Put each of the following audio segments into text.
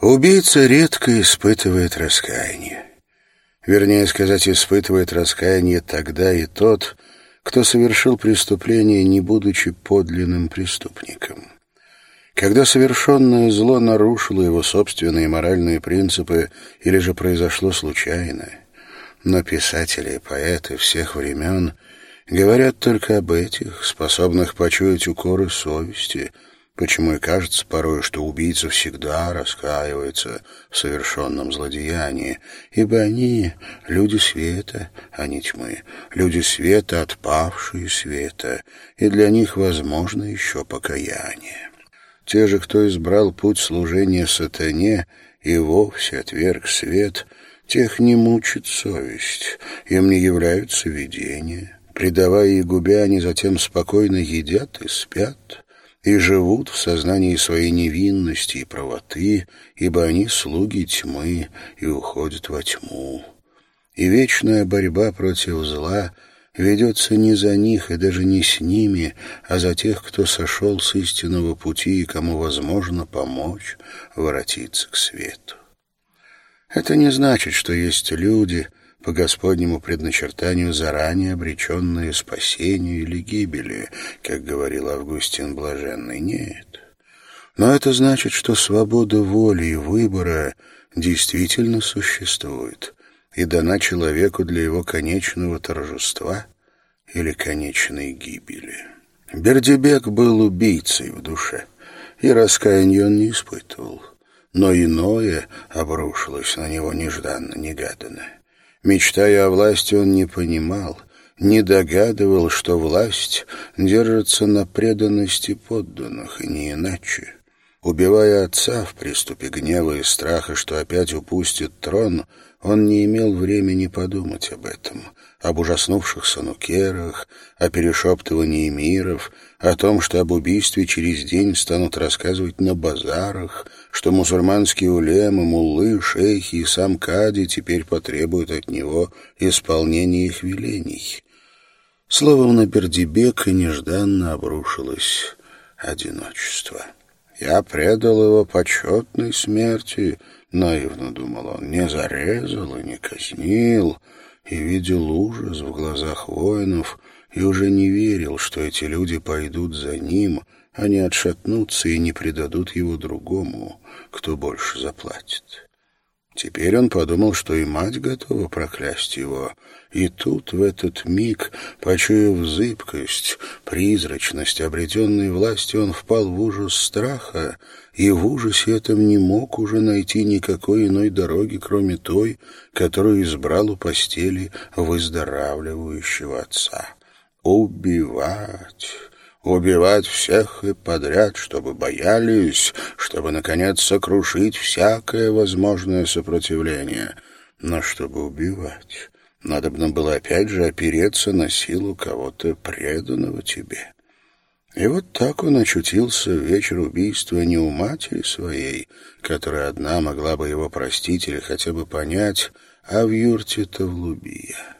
Убийца редко испытывает раскаяние. Вернее сказать, испытывает раскаяние тогда и тот, кто совершил преступление, не будучи подлинным преступником. Когда совершенное зло нарушило его собственные моральные принципы или же произошло случайно. Но писатели и поэты всех времен говорят только об этих, способных почуять укоры совести — Почему и кажется порой, что убийца всегда раскаивается в совершенном злодеянии, ибо они — люди света, а не тьмы, люди света, отпавшие света, и для них возможно еще покаяние. Те же, кто избрал путь служения сатане и вовсе отверг свет, тех не мучит совесть, им не являются видения. Предавая и губя, они затем спокойно едят и спят, и живут в сознании своей невинности и правоты, ибо они слуги тьмы и уходят во тьму. И вечная борьба против зла ведется не за них и даже не с ними, а за тех, кто сошел с истинного пути и кому возможно помочь воротиться к свету. Это не значит, что есть люди — по Господнему предначертанию заранее обреченные спасению или гибели, как говорил Августин Блаженный. Нет. Но это значит, что свобода воли и выбора действительно существует и дана человеку для его конечного торжества или конечной гибели. Бердебек был убийцей в душе, и раскаяния он не испытывал. Но иное обрушилось на него нежданно-негаданно. Мечтая о власти, он не понимал, не догадывал, что власть держится на преданности подданных, и не иначе. Убивая отца в приступе гнева и страха, что опять упустит трон, он не имел времени подумать об этом, об ужаснувшихся нукерах, о перешептывании миров, о том, что об убийстве через день станут рассказывать на базарах, что мусульманские улемы, муллы, шейхи и сам Кади теперь потребуют от него исполнения их велений. Словом, на Бердибека нежданно обрушилось одиночество. «Я предал его почетной смерти», — наивно думал он, — «не зарезал и не казнил» и видел ужас в глазах воинов, и уже не верил, что эти люди пойдут за ним, они отшатнутся и не предадут его другому, кто больше заплатит. Теперь он подумал, что и мать готова проклясть его. И тут, в этот миг, почуяв зыбкость, призрачность обретенной власти, он впал в ужас страха, и в ужасе этом не мог уже найти никакой иной дороги, кроме той, которую избрал у постели выздоравливающего отца. Убивать убивать всех и подряд, чтобы боялись, чтобы, наконец, сокрушить всякое возможное сопротивление. Но чтобы убивать, надобно было опять же опереться на силу кого-то преданного тебе. И вот так он очутился в вечер убийства не у матери своей, которая одна могла бы его простить или хотя бы понять, а в юрте Тавлубия.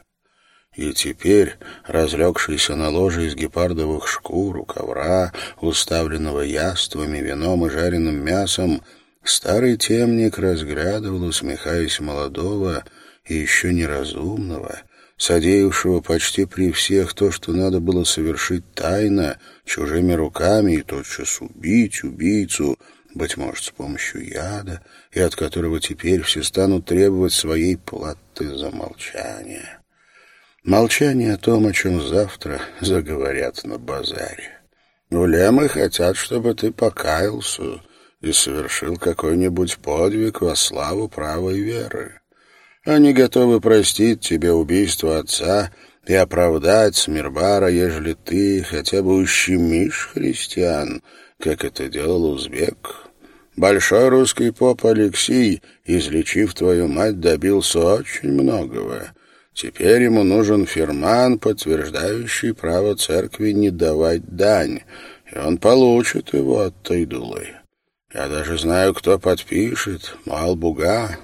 И теперь, разлегшийся на ложе из гепардовых шкур, у ковра, уставленного яствами, вином и жареным мясом, старый темник разглядывал, усмехаясь молодого и еще неразумного, содеявшего почти при всех то, что надо было совершить тайно, чужими руками и тотчас убить убийцу, быть может, с помощью яда, и от которого теперь все станут требовать своей платы за молчание. Молчание о том, о чем завтра заговорят на базаре. Улемы хотят, чтобы ты покаялся и совершил какой-нибудь подвиг во славу правой веры. Они готовы простить тебе убийство отца и оправдать Смирбара, ежели ты хотя бы ущемишь христиан, как это делал узбек. Большой русский поп Алексей, излечив твою мать, добился очень многого. Теперь ему нужен фирман, подтверждающий право церкви не давать дань, и он получит его от Тайдулы. Я даже знаю, кто подпишет, Малбуга.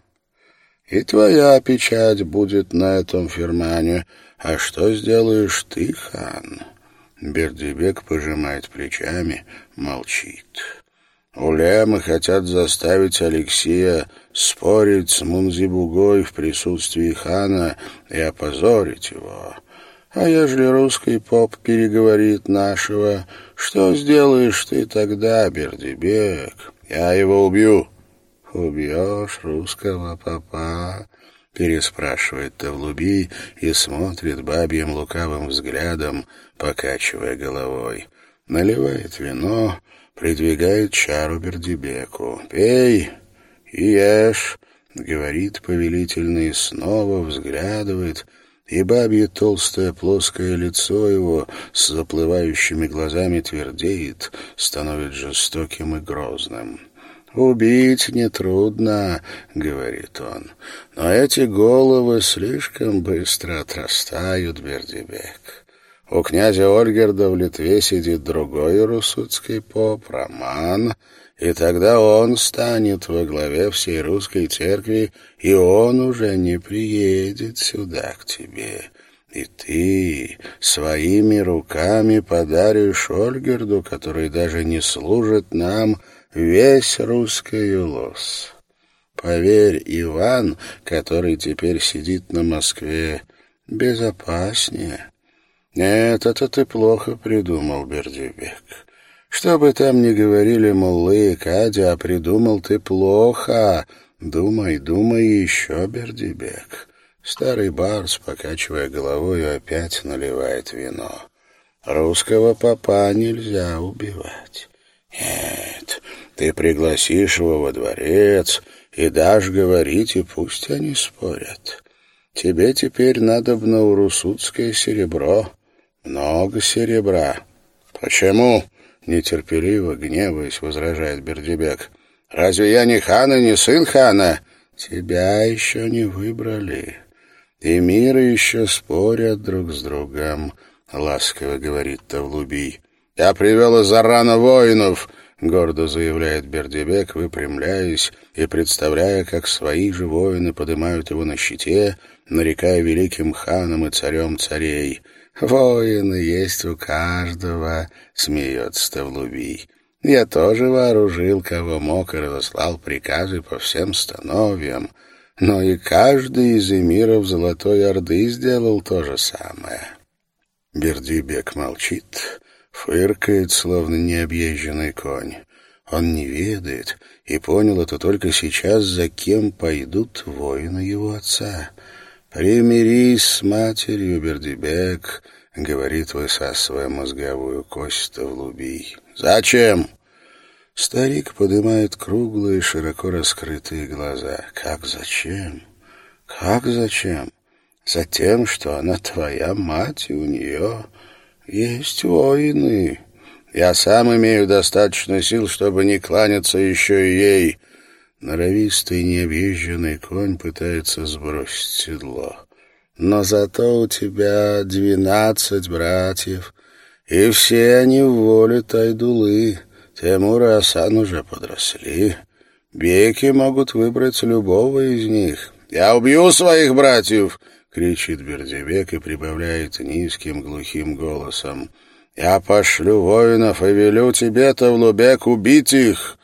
И твоя печать будет на этом фирмане. А что сделаешь ты, хан?» Бердибек пожимает плечами, молчит. Улемы хотят заставить Алексея спорить с Мунзибугой в присутствии хана и опозорить его. А ежели русский поп переговорит нашего, что сделаешь ты тогда, Бердибек? Я его убью. Убьешь русского попа? Переспрашивает Тавлубий и смотрит бабьим лукавым взглядом, покачивая головой. Наливает вино, придвигает чару Бердибеку. «Пей и ешь», — говорит повелительно и снова взглядывает, и бабье толстое плоское лицо его с заплывающими глазами твердеет, становится жестоким и грозным. «Убить нетрудно», — говорит он, — «но эти головы слишком быстро отрастают, Бердибек. У князя Ольгерда в Литве сидит другой русудский поп, Роман, и тогда он станет во главе всей русской церкви, и он уже не приедет сюда к тебе. И ты своими руками подаришь Ольгерду, который даже не служит нам, весь русский улос. Поверь, Иван, который теперь сидит на Москве, безопаснее». «Нет, это ты плохо придумал, Бердибек. Что бы там ни говорили Муллы и Кадя, а придумал ты плохо. Думай, думай еще, Бердибек». Старый барс, покачивая головой, опять наливает вино. «Русского папа нельзя убивать. Нет, ты пригласишь его во дворец и дашь говорить, и пусть они спорят. Тебе теперь надобно урусутское серебро». «Много серебра». «Почему?» — нетерпеливо, гневаясь, возражает Бердебек. «Разве я не хан и не сын хана?» «Тебя еще не выбрали, и миры еще спорят друг с другом», — ласково говорит Тавлубий. «Я привел из Арана воинов», — гордо заявляет Бердебек, выпрямляясь и представляя, как свои же воины поднимают его на щите, нарекая великим ханом и царем царей — «Воины есть у каждого», — смеется Тавлубий. «Я тоже вооружил, кого мог, и разослал приказы по всем становьям, но и каждый из эмиров Золотой Орды сделал то же самое». Бердибек молчит, фыркает, словно необъезженный конь. Он не ведает и понял это только сейчас, за кем пойдут воины его отца — «Примирись с матерью, Бердибек», — говорит, высасывая мозговую кость Тавлубий. «Зачем?» Старик поднимает круглые, широко раскрытые глаза. «Как зачем? Как зачем? Затем, что она твоя мать, и у нее есть воины. Я сам имею достаточно сил, чтобы не кланяться еще и ей». Норовистый необъезженный конь пытается сбросить седло. Но зато у тебя двенадцать братьев, и все они в воле Тайдулы. Тимур и Асан уже подросли. Беки могут выбрать любого из них. «Я убью своих братьев!» — кричит Бердебек и прибавляет низким глухим голосом. «Я пошлю воинов и велю тебе, Тавлубек, убить их!»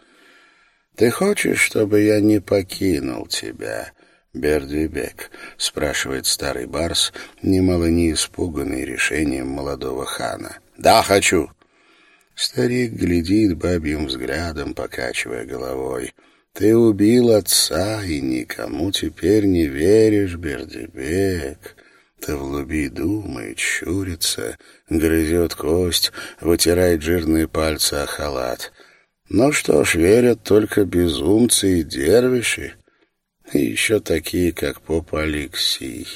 «Ты хочешь, чтобы я не покинул тебя?» «Бердвибек», — спрашивает старый барс, немало не испуганный решением молодого хана. «Да, хочу». Старик глядит бабьим взглядом, покачивая головой. «Ты убил отца, и никому теперь не веришь, Бердибек». Тавлуби думает, щурится, грызет кость, вытирает жирные пальцы о халат. Ну что ж, верят только безумцы и дервиши, и еще такие, как поп Алексей.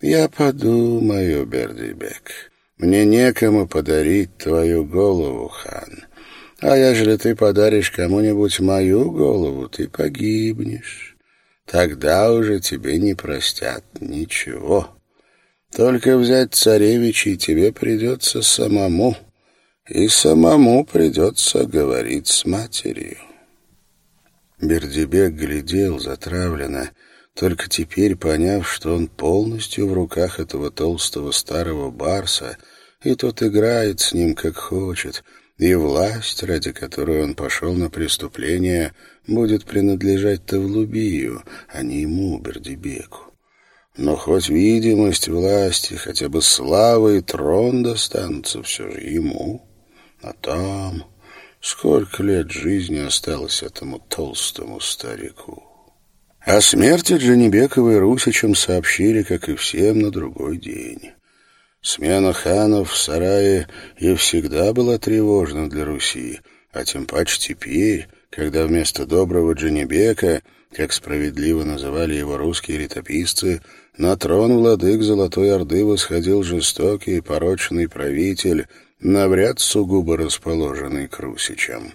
Я подумаю, Бердибек, мне некому подарить твою голову, хан. А ежели ты подаришь кому-нибудь мою голову, ты погибнешь. Тогда уже тебе не простят ничего. Только взять царевичей тебе придется самому» и самому придется говорить с матерью. Бердибек глядел затравленно, только теперь поняв, что он полностью в руках этого толстого старого барса, и тот играет с ним как хочет, и власть, ради которой он пошел на преступление, будет принадлежать Тавлубию, а не ему, Бердибеку. Но хоть видимость власти, хотя бы слава и трон достанутся все же ему. А там сколько лет жизни осталось этому толстому старику. О смерти Джанибекова и Русичем сообщили, как и всем, на другой день. Смена ханов в сарае и всегда была тревожна для Руси, а тем паче теперь, когда вместо доброго Джанибека, как справедливо называли его русские летописцы, на трон владык Золотой Орды восходил жестокий и порочный правитель, навряд сугубо расположенный к Русичам.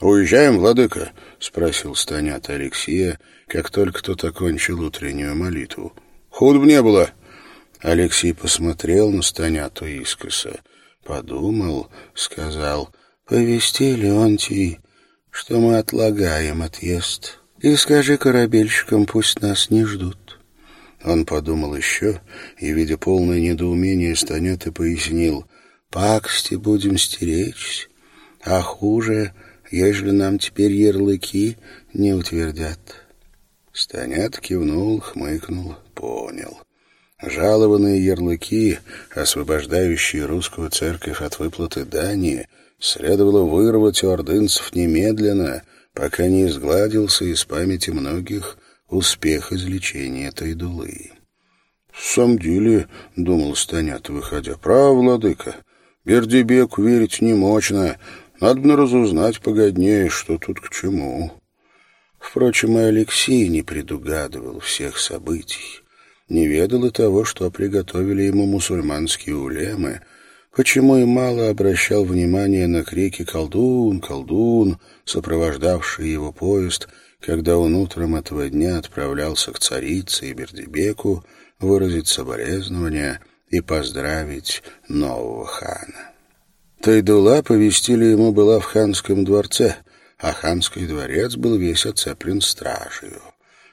«Уезжаем, владыка?» — спросил Станят Алексея, как только тот окончил утреннюю молитву. «Худ бы не было!» Алексей посмотрел на Станяту искоса, подумал, сказал, «Повести, Леонтий, что мы отлагаем отъезд, и скажи корабельщикам, пусть нас не ждут». Он подумал еще и, видя полное недоумение, Станята пояснил, «Пакости будем стеречь, а хуже, ежели нам теперь ярлыки не утвердят». Станят кивнул, хмыкнул, понял. Жалованные ярлыки, освобождающие русскую церковь от выплаты дани, следовало вырвать у ордынцев немедленно, пока не изгладился из памяти многих успех излечения Тайдулы. — В самом деле, — думал Станят, выходя, — прав, владыка, Бердибеку верить не мощно, надо бы разузнать погоднее, что тут к чему. Впрочем, и Алексей не предугадывал всех событий не ведал и того, что приготовили ему мусульманские улемы, почему и мало обращал внимания на крики «Колдун! Колдун!», сопровождавшие его поезд, когда он утром этого дня отправлялся к царице и Бердибеку выразить соболезнования и поздравить нового хана. Тайдула повестили ему была в ханском дворце, а ханский дворец был весь оцеплен стражей.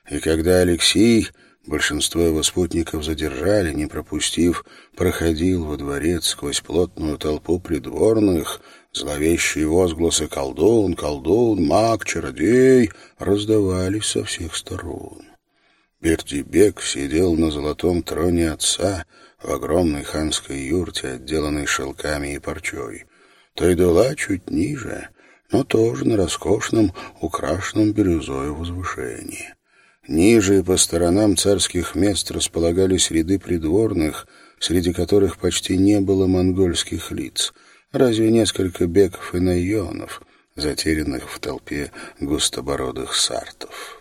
И когда Алексей Большинство его спутников задержали, не пропустив, проходил во дворец сквозь плотную толпу придворных, зловещие возгласы «Колдун! Колдун! Маг! Чародей!» раздавались со всех сторон. Бердибек сидел на золотом троне отца в огромной ханской юрте, отделанной шелками и парчой. Тайдула чуть ниже, но тоже на роскошном, украшенном бирюзой возвышении. Ниже и по сторонам царских мест располагались ряды придворных, среди которых почти не было монгольских лиц, разве несколько беков и найонов, затерянных в толпе густобородых сартов.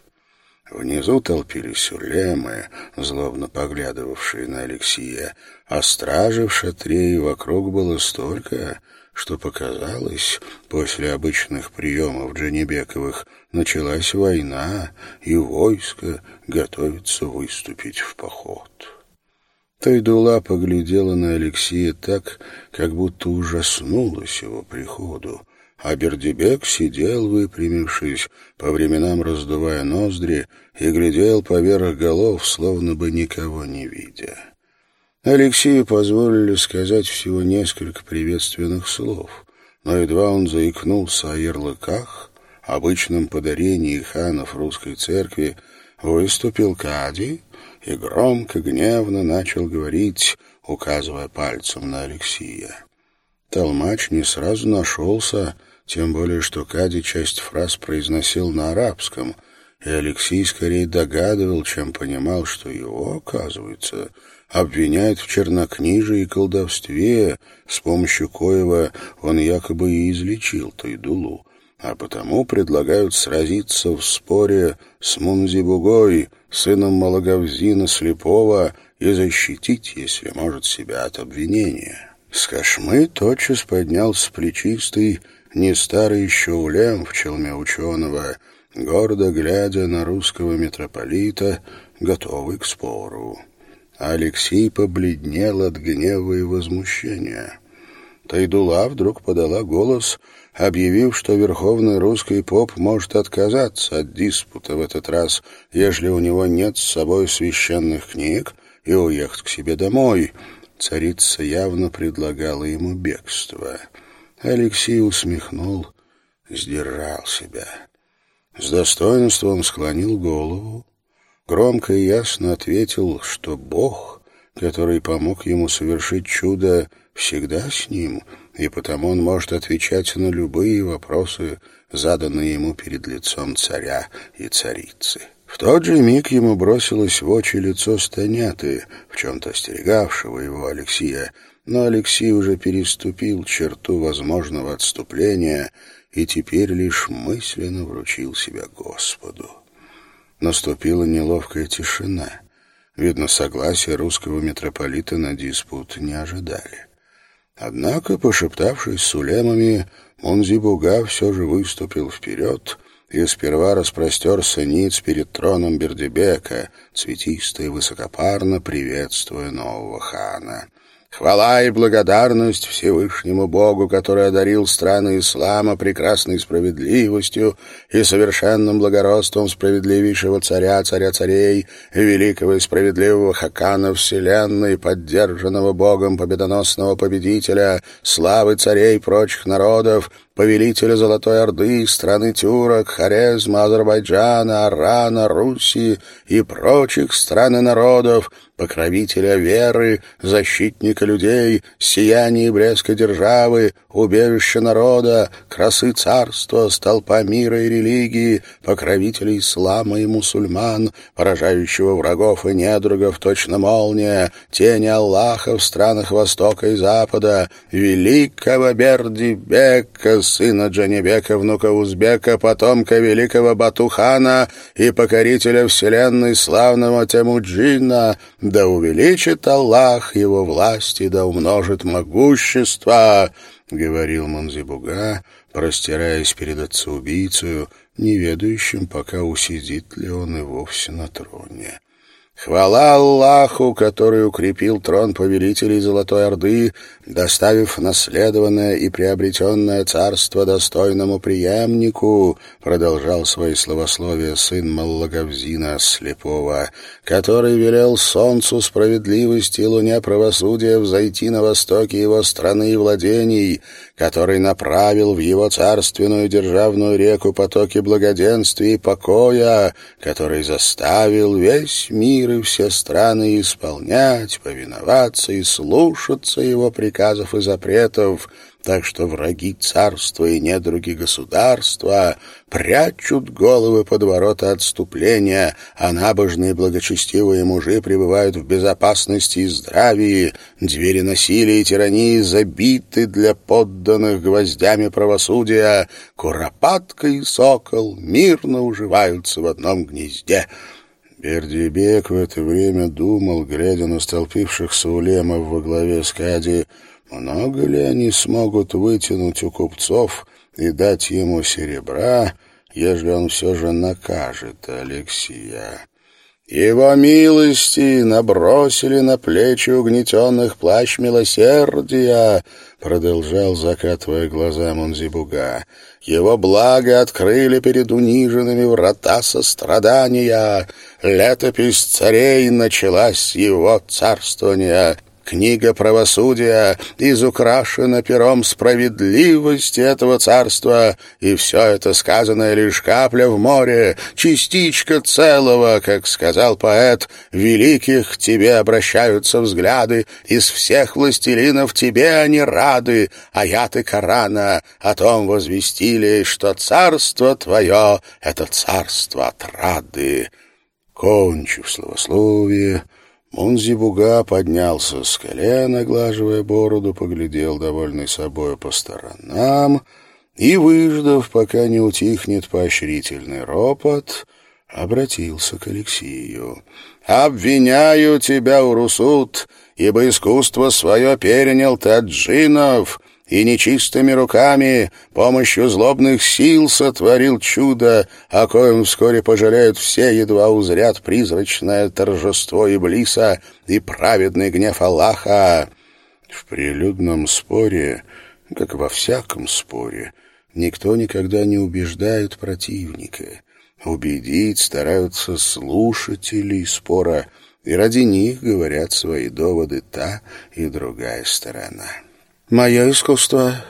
Внизу толпились улемы, злобно поглядывавшие на Алексея, а стражи в шатре и вокруг было столько, что показалось, после обычных приемов Джанибековых началась война, и войско готовится выступить в поход. Тайдула поглядела на Алексея так, как будто ужаснулась его приходу, а Бердибек сидел, выпрямившись, по временам раздувая ноздри, и глядел поверх голов, словно бы никого не видя. Алексею позволили сказать всего несколько приветственных слов, но едва он заикнулся о ярлыках, обычном подарении ханов русской церкви, выступил Кади и громко, гневно начал говорить, указывая пальцем на Алексея. Толмач не сразу нашелся, тем более что Кади часть фраз произносил на арабском, и Алексей скорее догадывал, чем понимал, что его, оказывается, обвиняет в чернокнижии и колдовстве, с помощью коего он якобы и излечил Тайдулу, а потому предлагают сразиться в споре с Мунзибугой, сыном Малагавзина Слепого, и защитить, если может, себя от обвинения. С Кашмы тотчас поднялся плечистый, не старый еще улем в челме ученого, гордо глядя на русского митрополита, готовый к спору. Алексей побледнел от гнева и возмущения. Тайдула вдруг подала голос, объявив, что верховный русский поп может отказаться от диспута в этот раз, ежели у него нет с собой священных книг, и уехать к себе домой. Царица явно предлагала ему бегство. Алексей усмехнул, сдержал себя. С достоинством склонил голову, громко и ясно ответил, что Бог, который помог ему совершить чудо, всегда с ним, и потому он может отвечать на любые вопросы, заданные ему перед лицом царя и царицы. В тот же миг ему бросилось в очи лицо Станяты, в чем-то остерегавшего его Алексея, но Алексей уже переступил черту возможного отступления и теперь лишь мысленно вручил себя Господу. Наступила неловкая тишина. Видно, согласия русского митрополита на диспут не ожидали. Однако, пошептавшись с улемами, Мунзибуга все же выступил вперед и сперва распростерся ниц перед троном Бердебека, цветисто и высокопарно приветствуя нового хана. Хвала и благодарность Всевышнему Богу, который одарил страны ислама прекрасной справедливостью и совершенным благородством справедливейшего царя, царя царей, великого и справедливого хакана вселенной, поддержанного Богом победоносного победителя, славы царей прочих народов, повелителя Золотой Орды, страны тюрок, Хорезма, Азербайджана, Арана, Руси и прочих стран и народов, покровителя веры, защитника людей, сияния и блеска державы, убежища народа, красы царства, столпа мира и религии, покровителя ислама и мусульман, поражающего врагов и недругов точно молния, тени Аллаха в странах Востока и Запада, великого Бердибека, сына Джанибека, внука Узбека, потомка великого Батухана и покорителя вселенной славного Темуджина, да увеличит Аллах его власти, да умножит могущество, — говорил Манзибуга, простираясь перед отцеубийцею, не ведающим, пока усидит ли он и вовсе на троне. Хвала Аллаху, который укрепил трон повелителей Золотой Орды, доставив наследованное и приобретенное царство достойному преемнику, продолжал свои словословия сын Маллагавзина Слепого, который велел солнцу справедливости и луне правосудия взойти на востоке его страны и владений, который направил в его царственную державную реку потоки благоденствия и покоя, который заставил весь мир и все страны исполнять, повиноваться и слушаться его приказов и запретов, так что враги царства и недруги государства прячут головы под ворота отступления, а набожные благочестивые мужи пребывают в безопасности и здравии, двери насилия и тирании забиты для подданных гвоздями правосудия, куропатка и сокол мирно уживаются в одном гнезде». Бердибек в это время думал, глядя на столпившихся улемов во главе с Кади, много ли они смогут вытянуть у купцов и дать ему серебра, ежели он все же накажет Алексия. Его милости набросили на плечи угнетенных плащ милосердия, продолжал, закатывая глаза Мунзибуга. Его благо открыли перед униженными врата сострадания. Летопись царей началась с его царствования. Книга правосудия изукрашена пером справедливости этого царства, и все это сказанное лишь капля в море, частичка целого, как сказал поэт, «Великих тебе обращаются взгляды, из всех властелинов тебе они рады, а я ты Корана о том возвестили, что царство твое — это царство отрады». Кончив словословие, Мунзибуга поднялся с колен, оглаживая бороду, поглядел довольный собой по сторонам и, выждав, пока не утихнет поощрительный ропот, обратился к Алексею. «Обвиняю тебя, Урусут, ибо искусство свое перенял ты от джинов, и нечистыми руками, помощью злобных сил сотворил чудо, о коем вскоре пожалеют все, едва узрят призрачное торжество Иблиса и праведный гнев Аллаха. В прилюдном споре, как во всяком споре, никто никогда не убеждает противника. Убедить стараются слушатели спора, и ради них говорят свои доводы та и другая сторона. Мое искусство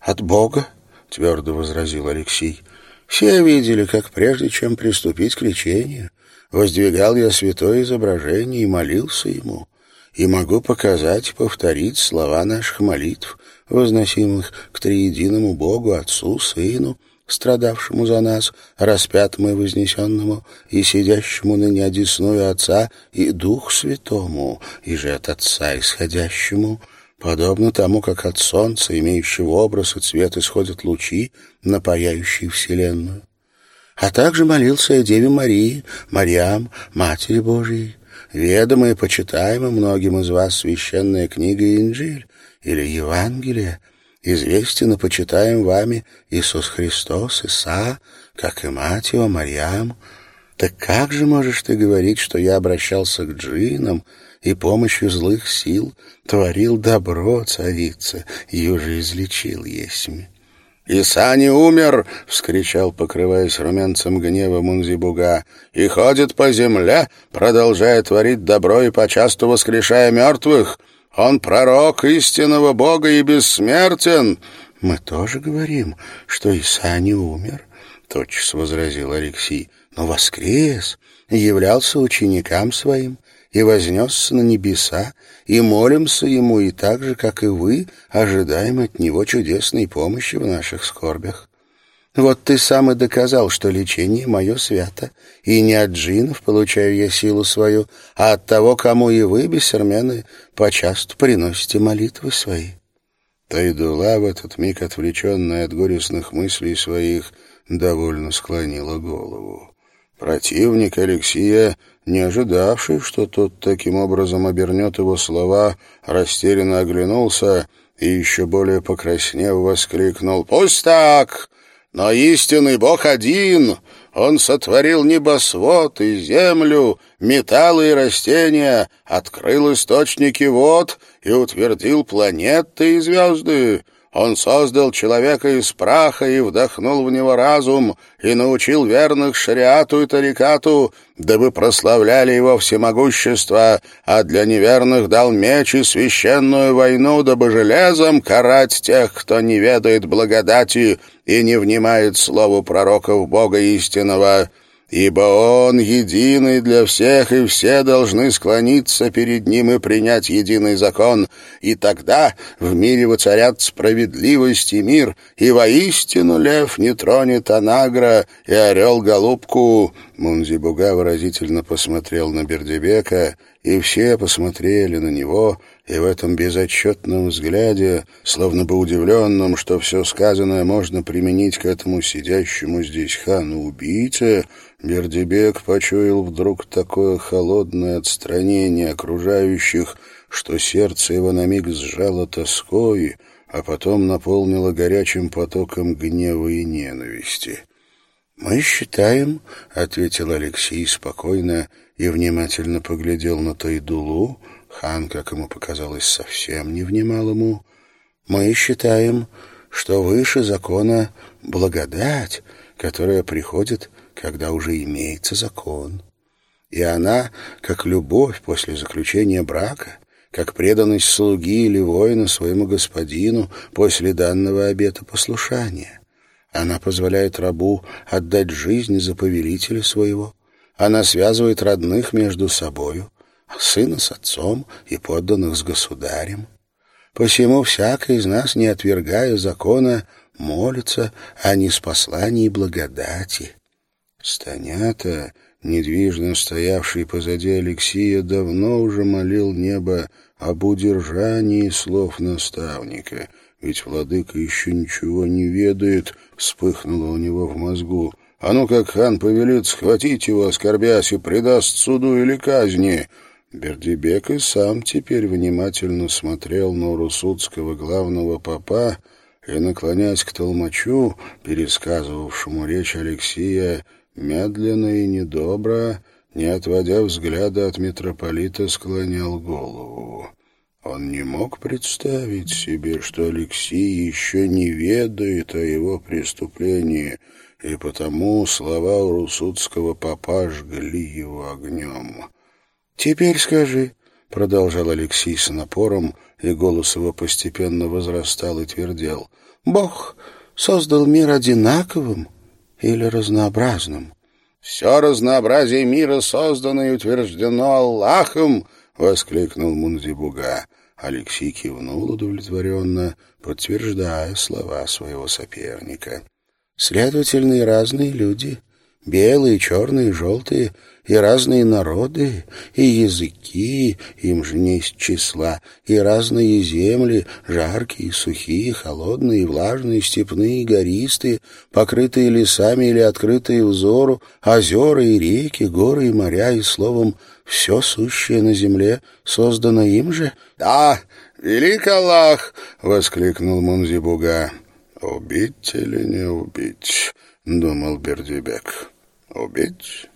от Бога, — твердо возразил Алексей. Все видели, как прежде чем приступить к лечению, воздвигал я святое изображение и молился ему, и могу показать и повторить слова наших молитв, возносимых к триединому Богу, Отцу, Сыну, страдавшему за нас, распятому и вознесенному, и сидящему ныне одесную Отца, и Дух Святому, и же от Отца исходящему, подобно тому, как от Солнца, имеющего образ и цвет, исходят лучи, напаяющие Вселенную. А также молился я Деве Марии, Мариам, Матери Божией, ведомая и почитаема многим из вас священная книга Инджиль или Евангелие, известен и почитаем вами Иисус Христос, Иса, как и мать его, Марьям. Так как же можешь ты говорить, что я обращался к джинам и помощью злых сил творил добро царица и уже излечил есмь? «Иса не умер!» — вскричал, покрываясь румянцем гнева Мунзибуга. «И ходит по земле, продолжая творить добро и почасту воскрешая мертвых. Он пророк истинного Бога и бессмертен. Мы тоже говорим, что Иса не умер, тотчас возразил Алексей, но воскрес являлся ученикам своим и вознесся на небеса, и молимся ему, и так же, как и вы, ожидаем от него чудесной помощи в наших скорбях. Вот ты сам и доказал, что лечение мое свято, и не от джинов получаю я силу свою, а от того, кому и вы, бессермены, почасту приносите молитвы свои». Тайдула в этот миг, отвлеченная от горестных мыслей своих, довольно склонила голову. Противник Алексея, не ожидавший, что тот таким образом обернет его слова, растерянно оглянулся и, еще более покраснев, воскликнул «Пусть так! Но истинный Бог один. Он сотворил небосвод и землю, металлы и растения, открыл источники вод и утвердил планеты и звезды. Он создал человека из праха и вдохнул в него разум, и научил верных шариату и тарикату, дабы прославляли его всемогущество, а для неверных дал меч и священную войну, дабы железом карать тех, кто не ведает благодати и не внимает слову пророков Бога истинного» ибо Он единый для всех, и все должны склониться перед Ним и принять единый закон, и тогда в мире воцарят справедливость и мир, и воистину лев не тронет анагра, и орел голубку». Мунзибуга выразительно посмотрел на Бердебека, и все посмотрели на него, и в этом безотчетном взгляде, словно бы удивленном, что все сказанное можно применить к этому сидящему здесь хану-убийце, Бердибек почуял вдруг такое холодное отстранение окружающих, что сердце его на миг сжало тоской, а потом наполнило горячим потоком гнева и ненависти. «Мы считаем», — ответил Алексей спокойно и внимательно поглядел на Тайдулу, хан, как ему показалось, совсем не внимал ему, «мы считаем, что выше закона благодать, которая приходит когда уже имеется закон. И она, как любовь после заключения брака, как преданность слуги или воина своему господину после данного обета послушания. Она позволяет рабу отдать жизнь за повелителя своего. Она связывает родных между собою, сына с отцом и подданных с государем. Посему всякий из нас, не отвергая закона, молится о неспослании благодати, Станята, недвижно стоявший позади Алексея, давно уже молил небо об удержании слов наставника, ведь владыка еще ничего не ведает, вспыхнуло у него в мозгу. А ну как хан повелит схватить его, оскорбясь, и предаст суду или казни. Бердибек и сам теперь внимательно смотрел на урусутского главного попа и, наклоняясь к толмачу, пересказывавшему речь Алексея, медленно и недобро, не отводя взгляда от митрополита, склонял голову. Он не мог представить себе, что Алексей еще не ведает о его преступлении, и потому слова урусутского папа жгли его огнем. «Теперь скажи», — продолжал Алексей с напором, и голос его постепенно возрастал и твердел, Бог создал мир одинаковым или разнообразным. «Все разнообразие мира создано и утверждено Аллахом!» — воскликнул Мунзибуга. Алексей кивнул удовлетворенно, подтверждая слова своего соперника. «Следовательно, и разные люди, белые, черные, желтые, и разные народы, и языки, им же не из числа, и разные земли, жаркие, сухие, холодные, влажные, степные, гористые, покрытые лесами или открытые взору, озера и реки, горы и моря, и, словом, все сущее на земле создано им же? — Да, велик Аллах! — воскликнул Мунзибуга. — Убить или не убить? — думал Бердюбек. — Убить?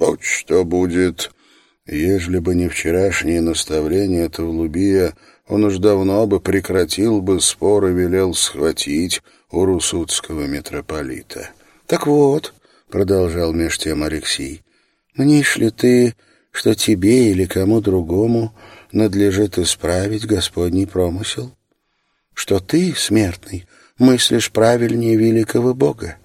Вот что будет. Ежели бы не вчерашние наставления Тавлубия, он уж давно бы прекратил бы спор и велел схватить у русудского митрополита. — Так вот, — продолжал меж тем Алексей, — мнишь ли ты, что тебе или кому другому надлежит исправить Господний промысел? Что ты, смертный, мыслишь правильнее великого Бога?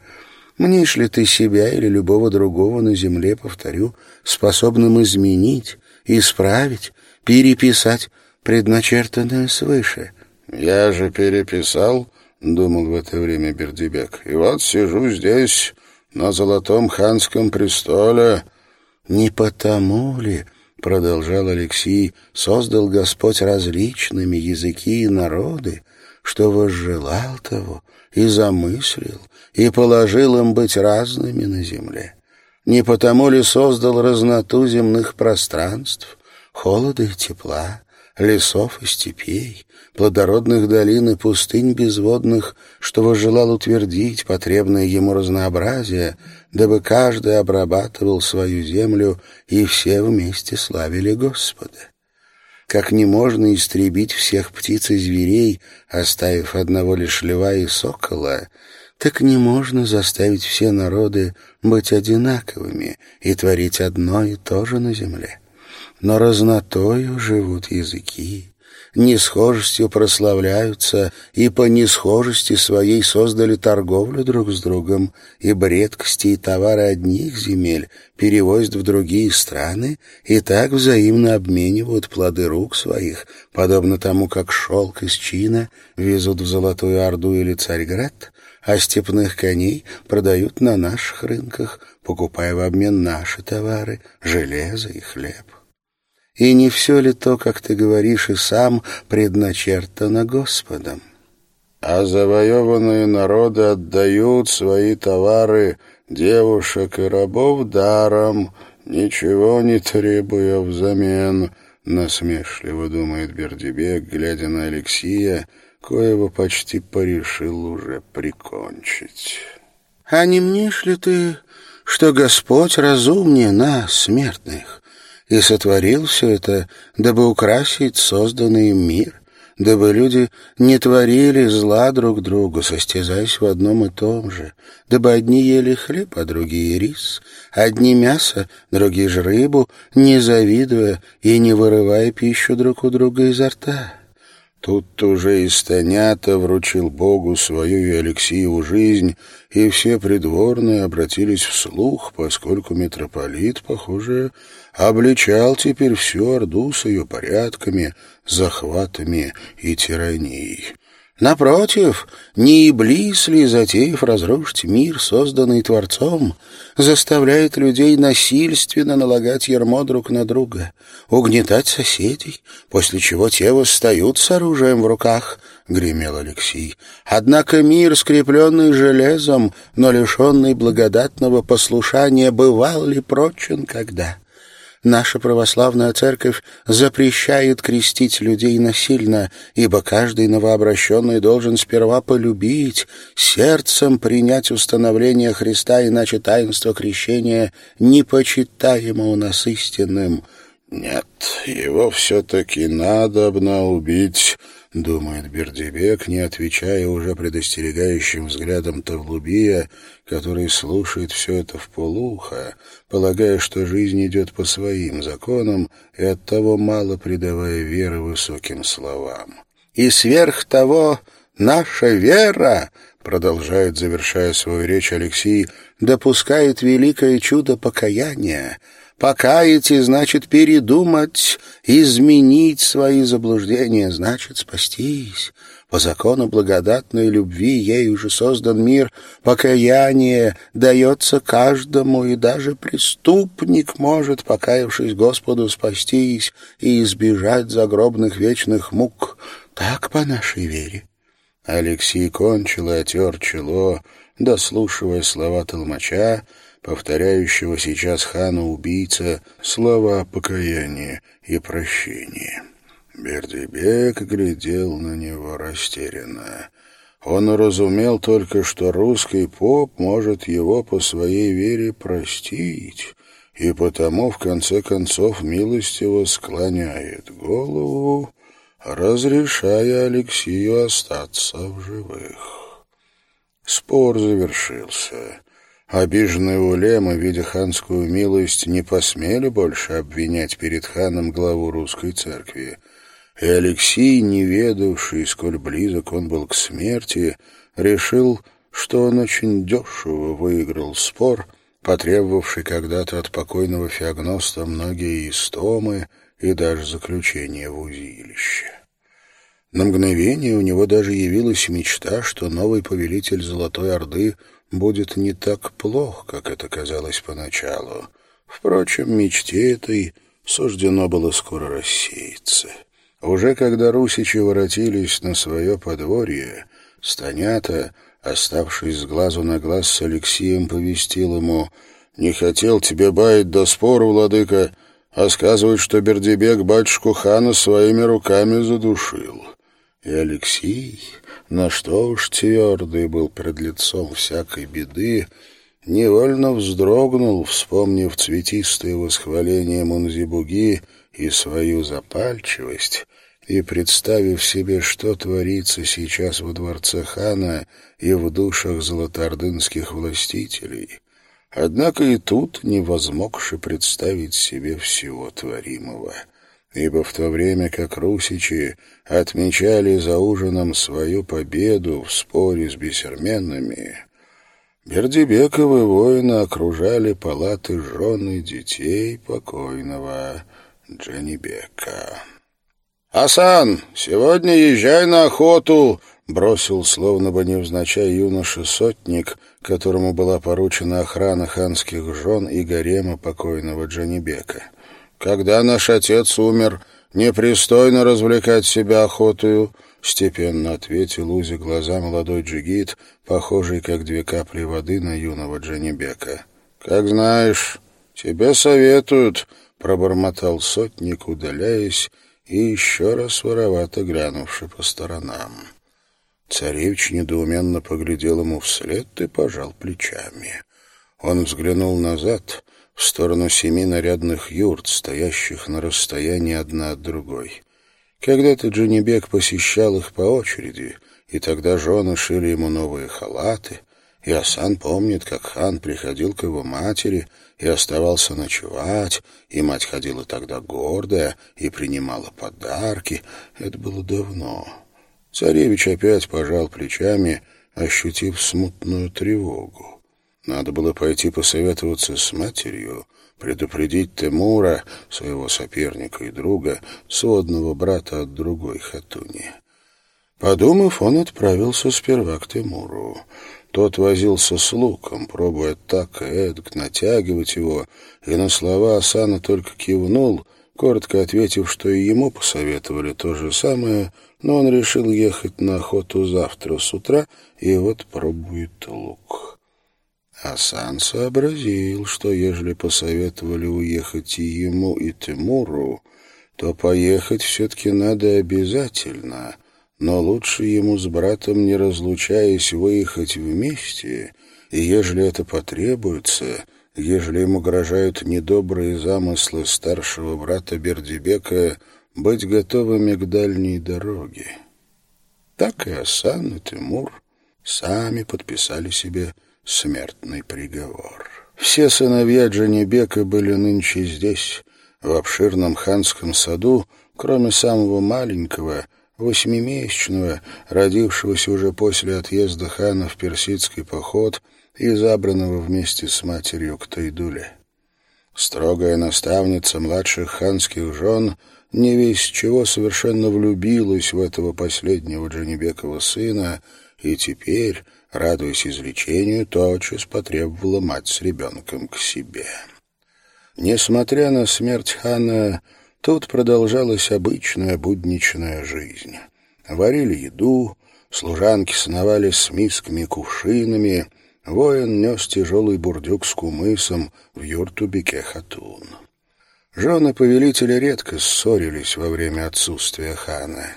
Мнишь ли ты себя или любого другого на земле, повторю, способным изменить, исправить, переписать предначертанное свыше? «Я же переписал», — думал в это время Бердебек, — «и вот сижу здесь, на золотом ханском престоле». «Не потому ли, — продолжал Алексей, — создал Господь различными языки и народы, что возжелал того и замыслил, и положил им быть разными на земле. Не потому ли создал разноту земных пространств, холода и тепла, лесов и степей, плодородных долин и пустынь безводных, что возжелал утвердить потребное ему разнообразие, дабы каждый обрабатывал свою землю, и все вместе славили Господа как не можно истребить всех птиц и зверей, оставив одного лишь льва и сокола, так не можно заставить все народы быть одинаковыми и творить одно и то же на земле. Но разнотою живут языки, несхожестью прославляются и по несхожести своей создали торговлю друг с другом, ибо редкости и товары одних земель перевозят в другие страны и так взаимно обменивают плоды рук своих, подобно тому, как шелк из Чина везут в Золотую Орду или Царьград, а степных коней продают на наших рынках, покупая в обмен наши товары, железо и хлеб. И не все ли то, как ты говоришь, и сам предначертано Господом? А завоеванные народы отдают свои товары девушек и рабов даром, ничего не требуя взамен, — насмешливо думает Бердибек, глядя на Алексия, коего почти порешил уже прикончить. — А не мнишь ли ты, что Господь разумнее нас, смертных, и сотворил все это, дабы украсить созданный мир, дабы люди не творили зла друг другу, состязаясь в одном и том же, дабы одни ели хлеб, а другие — рис, одни — мясо, другие же — рыбу, не завидуя и не вырывая пищу друг у друга изо рта». Тут уже и Станята вручил Богу свою и Алексееву жизнь, и все придворные обратились вслух, поскольку митрополит, похоже, обличал теперь всю Орду с ее порядками, захватами и тиранией. Напротив, не Иблис ли, затеяв разрушить мир, созданный Творцом, заставляет людей насильственно налагать ярмо друг на друга, угнетать соседей, после чего те восстают с оружием в руках, — гремел Алексей. Однако мир, скрепленный железом, но лишенный благодатного послушания, бывал ли прочен когда? Наша православная церковь запрещает крестить людей насильно, ибо каждый новообращенный должен сперва полюбить, сердцем принять установление Христа, иначе таинство крещения непочитаемо у нас истинным. Нет, его все-таки надо убить, думает Бердебек, не отвечая уже предостерегающим взглядом Тавлубия, который слушает все это в полухо, полагая, что жизнь идет по своим законам и оттого мало придавая веры высоким словам. И сверх того, Наша вера, продолжает, завершая свою речь Алексей, допускает великое чудо покаяния. Покаяться значит передумать, изменить свои заблуждения, значит спастись. По закону благодатной любви ей уже создан мир. Покаяние дается каждому, и даже преступник может, покаявшись Господу, спастись и избежать загробных вечных мук. Так по нашей вере. Алексей кончил и отер чело, дослушивая слова толмача, повторяющего сейчас хану-убийца слова о покаянии и прощении. Бердибек глядел на него растерянно. Он уразумел только, что русский поп может его по своей вере простить, и потому, в конце концов, милостиво склоняет голову, разрешая Алексею остаться в живых. Спор завершился. Обиженные улемы, видя ханскую милость, не посмели больше обвинять перед ханом главу русской церкви. И Алексей, не ведавший, сколь близок он был к смерти, решил, что он очень дешево выиграл спор, потребовавший когда-то от покойного феогноста многие истомы и даже заключение в узилище. На мгновение у него даже явилась мечта, что новый повелитель Золотой Орды будет не так плох, как это казалось поначалу. Впрочем, мечте этой суждено было скоро рассеяться. Уже когда русичи воротились на свое подворье, Станята, оставшись с глазу на глаз с Алексеем, повестил ему «Не хотел тебе баять до спору, владыка, а сказывает, что Бердебек батюшку хана своими руками задушил». И Алексей, на что уж твердый был пред лицом всякой беды, невольно вздрогнул, вспомнив цветистое восхваление Мунзибуги и свою запальчивость, и представив себе, что творится сейчас во дворце хана и в душах золотоордынских властителей. Однако и тут не возмогши представить себе всего творимого — ибо в то время как русичи отмечали за ужином свою победу в споре с бесерменными, Бердибековы воины окружали палаты жен детей покойного Джанибека. «Асан, сегодня езжай на охоту!» — бросил, словно бы невзначай, юноша-сотник, которому была поручена охрана ханских жен и гарема покойного Джанибека. Когда наш отец умер, непристойно развлекать себя охотою, — степенно ответил Узи глаза молодой джигит, похожий, как две капли воды на юного Джанибека. — Как знаешь, тебе советуют, — пробормотал сотник, удаляясь, и еще раз воровато глянувши по сторонам. Царевич недоуменно поглядел ему вслед и пожал плечами. Он взглянул назад — в сторону семи нарядных юрт, стоящих на расстоянии одна от другой. Когда-то Джанибек посещал их по очереди, и тогда жены шили ему новые халаты, и Асан помнит, как хан приходил к его матери и оставался ночевать, и мать ходила тогда гордая и принимала подарки. Это было давно. Царевич опять пожал плечами, ощутив смутную тревогу. Надо было пойти посоветоваться с матерью, предупредить Тимура, своего соперника и друга, сводного брата от другой хатуни. Подумав, он отправился сперва к Тимуру. Тот возился с луком, пробуя так и эдак натягивать его, и на слова Асана только кивнул, коротко ответив, что и ему посоветовали то же самое, но он решил ехать на охоту завтра с утра, и вот пробует лук. Асан сообразил, что ежели посоветовали уехать и ему, и Тимуру, то поехать все-таки надо обязательно, но лучше ему с братом, не разлучаясь, выехать вместе, и ежели это потребуется, ежели ему угрожают недобрые замыслы старшего брата Бердибека, быть готовыми к дальней дороге. Так и Асан и Тимур сами подписали себе смертный приговор. Все сыновья Джанибека были нынче здесь, в обширном ханском саду, кроме самого маленького, восьмимесячного, родившегося уже после отъезда хана в персидский поход и забранного вместе с матерью к Тайдуле. Строгая наставница младших ханских жен не весь чего совершенно влюбилась в этого последнего Джанибекова сына и теперь, радуясь излечению, тотчас потребовала мать с ребенком к себе. Несмотря на смерть хана, тут продолжалась обычная будничная жизнь. Варили еду, служанки сновали с мисками и кувшинами, воин нес тяжелый бурдюк с кумысом в юрту Беке-Хатун. Жены повелителя редко ссорились во время отсутствия хана.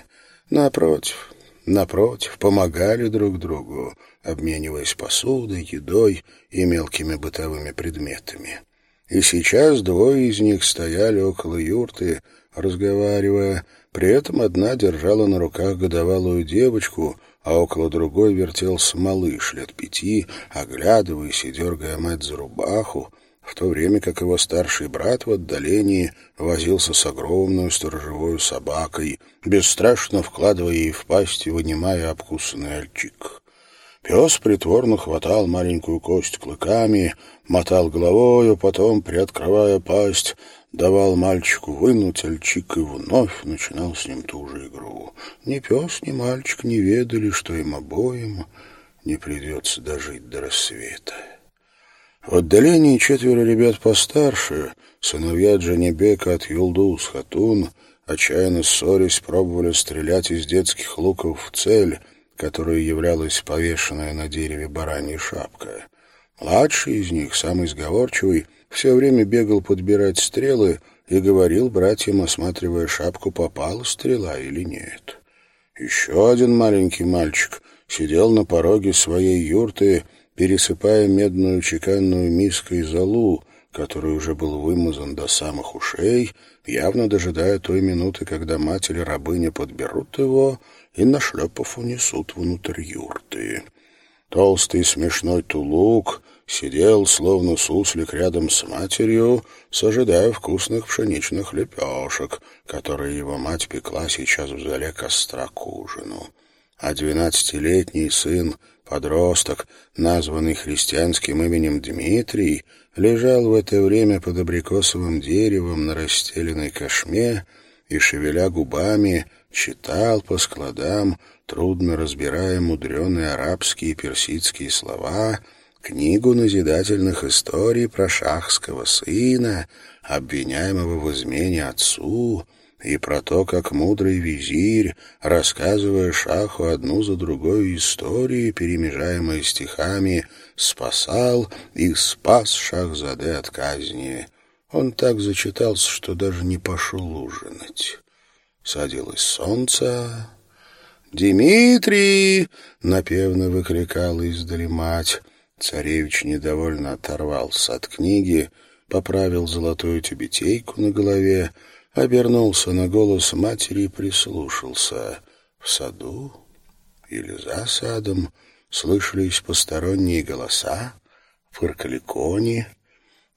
Напротив, напротив, помогали друг другу, обмениваясь посудой, едой и мелкими бытовыми предметами. И сейчас двое из них стояли около юрты, разговаривая. При этом одна держала на руках годовалую девочку, а около другой вертелся малыш лет пяти, оглядываясь и дергая мать за рубаху, в то время как его старший брат в отдалении возился с огромной сторожевой собакой, бесстрашно вкладывая ей в пасть и вынимая обкусанный альчик. Пес притворно хватал маленькую кость клыками, мотал головою, потом, приоткрывая пасть, давал мальчику вынуть альчик и вновь начинал с ним ту же игру. Ни пес, ни мальчик не ведали, что им обоим не придется дожить до рассвета. В отдалении четверо ребят постарше, сыновья Джанибека от Юлдус Хатун, отчаянно ссорясь, пробовали стрелять из детских луков в цель, которая являлась повешенная на дереве баранья шапка. Младший из них, самый сговорчивый, все время бегал подбирать стрелы и говорил братьям, осматривая шапку, попала стрела или нет. Еще один маленький мальчик сидел на пороге своей юрты, пересыпая медную чеканную миской золу, который уже был вымазан до самых ушей, явно дожидая той минуты, когда мать или рабыня подберут его и, нашлепав, унесут внутрь юрты. Толстый смешной тулук сидел, словно суслик, рядом с матерью, сожидая вкусных пшеничных лепешек, которые его мать пекла сейчас в зале костра к ужину. А двенадцатилетний сын, подросток, названный христианским именем Дмитрий, лежал в это время под абрикосовым деревом на расстеленной кошме и, шевеля губами, читал по складам трудно разбирая мудреные арабские и персидские слова, книгу назидательных историй про шахского сына, обвиняемого в измене отцу, и про то, как мудрый визирь, рассказывая шаху одну за другой истории, перемежаемые стихами, спасал и спас шахзаде от казни. Он так зачитался, что даже не пошел ужинать. Садилось солнце, «Дмитрий!» — напевно выкрикала издали мать. Царевич недовольно оторвался от книги, поправил золотую тюбетейку на голове, обернулся на голос матери и прислушался. В саду или за садом слышались посторонние голоса, фыркали кони.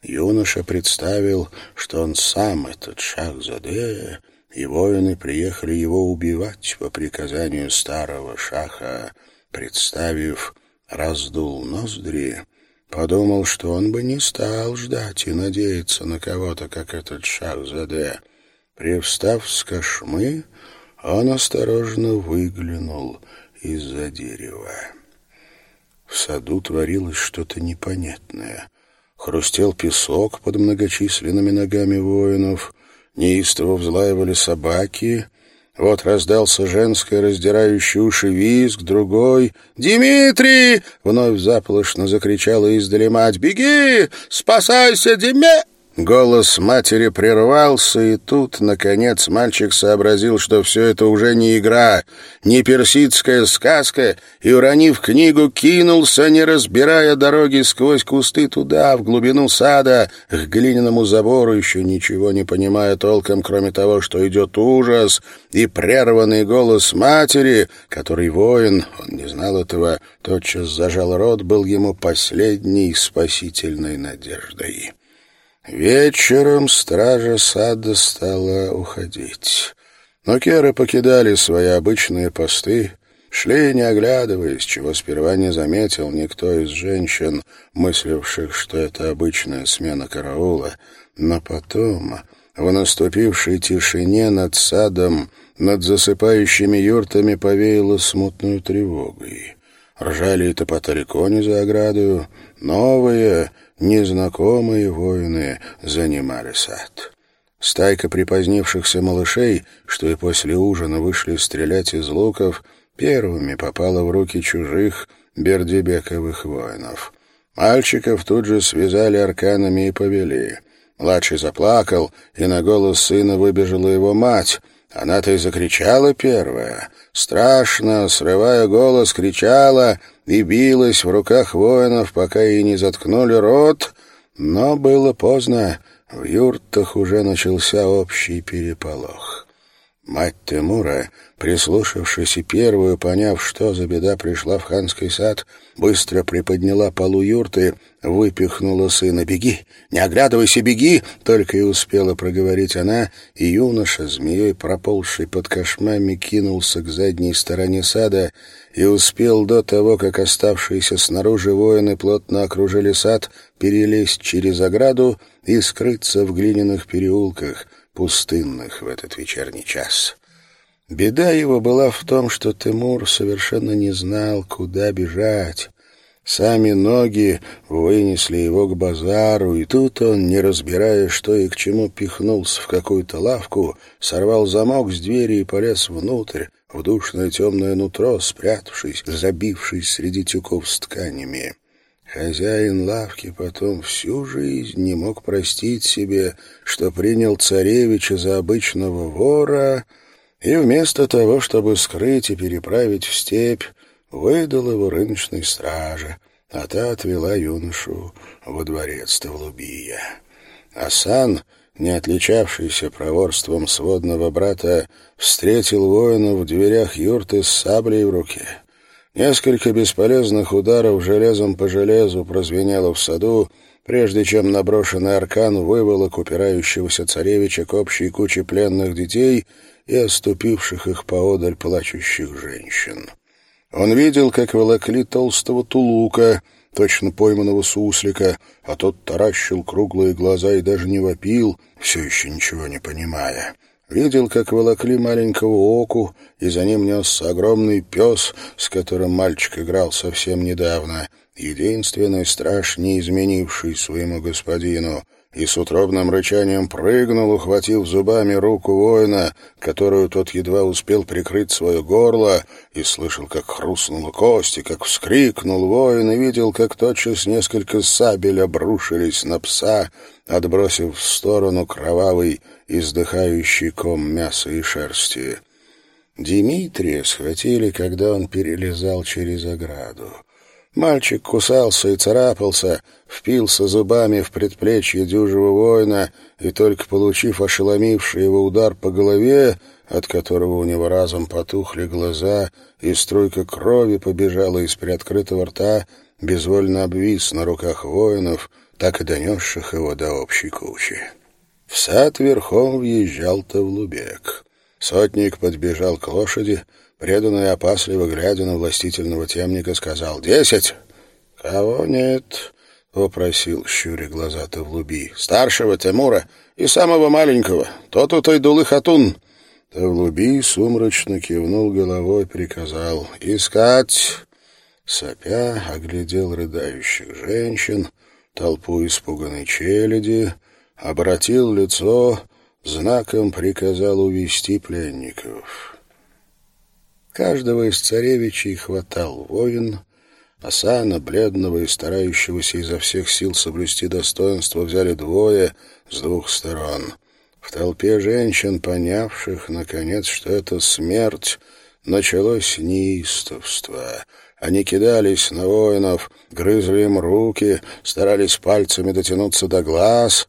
Юноша представил, что он сам, этот Шахзаде, и воины приехали его убивать по приказанию старого шаха, представив, раздул ноздри, подумал, что он бы не стал ждать и надеяться на кого-то, как этот шах-заде. Привстав с кошмы, он осторожно выглянул из-за дерева. В саду творилось что-то непонятное. Хрустел песок под многочисленными ногами воинов — неистово взлаивали собаки. Вот раздался женский раздирающий уши визг, другой «Димитрий!» — вновь заполошно закричала издали мать «Беги! Спасайся, Диме!» Голос матери прервался, и тут, наконец, мальчик сообразил, что все это уже не игра, не персидская сказка, и, уронив книгу, кинулся, не разбирая дороги сквозь кусты туда, в глубину сада, к глиняному забору, еще ничего не понимая толком, кроме того, что идет ужас, и прерванный голос матери, который воин, он не знал этого, тотчас зажал рот, был ему последней спасительной надеждой. Вечером стража сада стала уходить. Но керы покидали свои обычные посты, шли, не оглядываясь, чего сперва не заметил никто из женщин, мысливших, что это обычная смена караула, но потом, в наступившей тишине над садом, над засыпающими юртами повеяло смутную тревогой. Ржали и топотали кони за ограду, новые, незнакомые воины занимали сад. Стайка припозднившихся малышей, что и после ужина вышли стрелять из луков, первыми попала в руки чужих бердебековых воинов. Мальчиков тут же связали арканами и повели. Младший заплакал, и на голос сына выбежала его мать. Она-то и закричала первая. Страшно, срывая голос, кричала и билась в руках воинов, пока ей не заткнули рот, но было поздно. В юртах уже начался общий переполох. Мать Тимура, прислушавшись и первую, поняв, что за беда пришла в ханский сад, быстро приподняла полу юрты, выпихнула сына. «Беги! Не оглядывайся, беги!» Только и успела проговорить она, и юноша, змеей проползший под кошмами, кинулся к задней стороне сада и успел до того, как оставшиеся снаружи воины плотно окружили сад, перелезть через ограду и скрыться в глиняных переулках, пустынных в этот вечерний час. Беда его была в том, что Тимур совершенно не знал, куда бежать. Сами ноги вынесли его к базару, и тут он, не разбирая, что и к чему, пихнулся в какую-то лавку, сорвал замок с двери и полез внутрь, в душное темное нутро, спрятавшись, забившись среди тюков с тканями. Хозяин лавки потом всю жизнь не мог простить себе, что принял царевича за обычного вора и вместо того, чтобы скрыть и переправить в степь, выдал его рыночной страже, а та отвела юношу во дворец Тавлубия. Асан, не отличавшийся проворством сводного брата, встретил воина в дверях юрты с саблей в руке — Несколько бесполезных ударов железом по железу прозвенело в саду, прежде чем наброшенный аркан выволок упирающегося царевича к общей куче пленных детей и оступивших их поодаль плачущих женщин. Он видел, как волокли толстого тулука, точно пойманного суслика, а тот таращил круглые глаза и даже не вопил, все еще ничего не понимая. Видел, как волокли маленького оку, и за ним несся огромный пес, с которым мальчик играл совсем недавно, единственный страж, не изменивший своему господину, и с утробным рычанием прыгнул, ухватив зубами руку воина, которую тот едва успел прикрыть свое горло, и слышал, как хрустнула кость, и как вскрикнул воин, и видел, как тотчас несколько сабель обрушились на пса, отбросив в сторону кровавый, издыхающий ком мяса и шерсти. Дмитрия схватили, когда он перелезал через ограду. Мальчик кусался и царапался, впился зубами в предплечье дюжего воина, и только получив ошеломивший его удар по голове, от которого у него разом потухли глаза, и струйка крови побежала из приоткрытого рта, безвольно обвис на руках воинов, так и донесших его до общей кучи. В сад верхом въезжал Тавлубек. Сотник подбежал к лошади, преданно и опасливо, глядя на властительного темника, сказал «Десять!» «Кого нет?» — вопросил, щуря глаза Тавлуби. «Старшего Тимура и самого маленького. Тот у Тайдулы Хатун». Тавлуби сумрачно кивнул головой, приказал «Искать!» Сопя оглядел рыдающих женщин, толпу испуганной челяди, обратил лицо, знаком приказал увести пленников. Каждого из царевичей хватал воин, Асана, бледного и старающегося изо всех сил соблюсти достоинство, взяли двое с двух сторон. В толпе женщин, понявших, наконец, что это смерть, началось неистовство — они кидались на воинов, грызли им руки, старались пальцами дотянуться до глаз.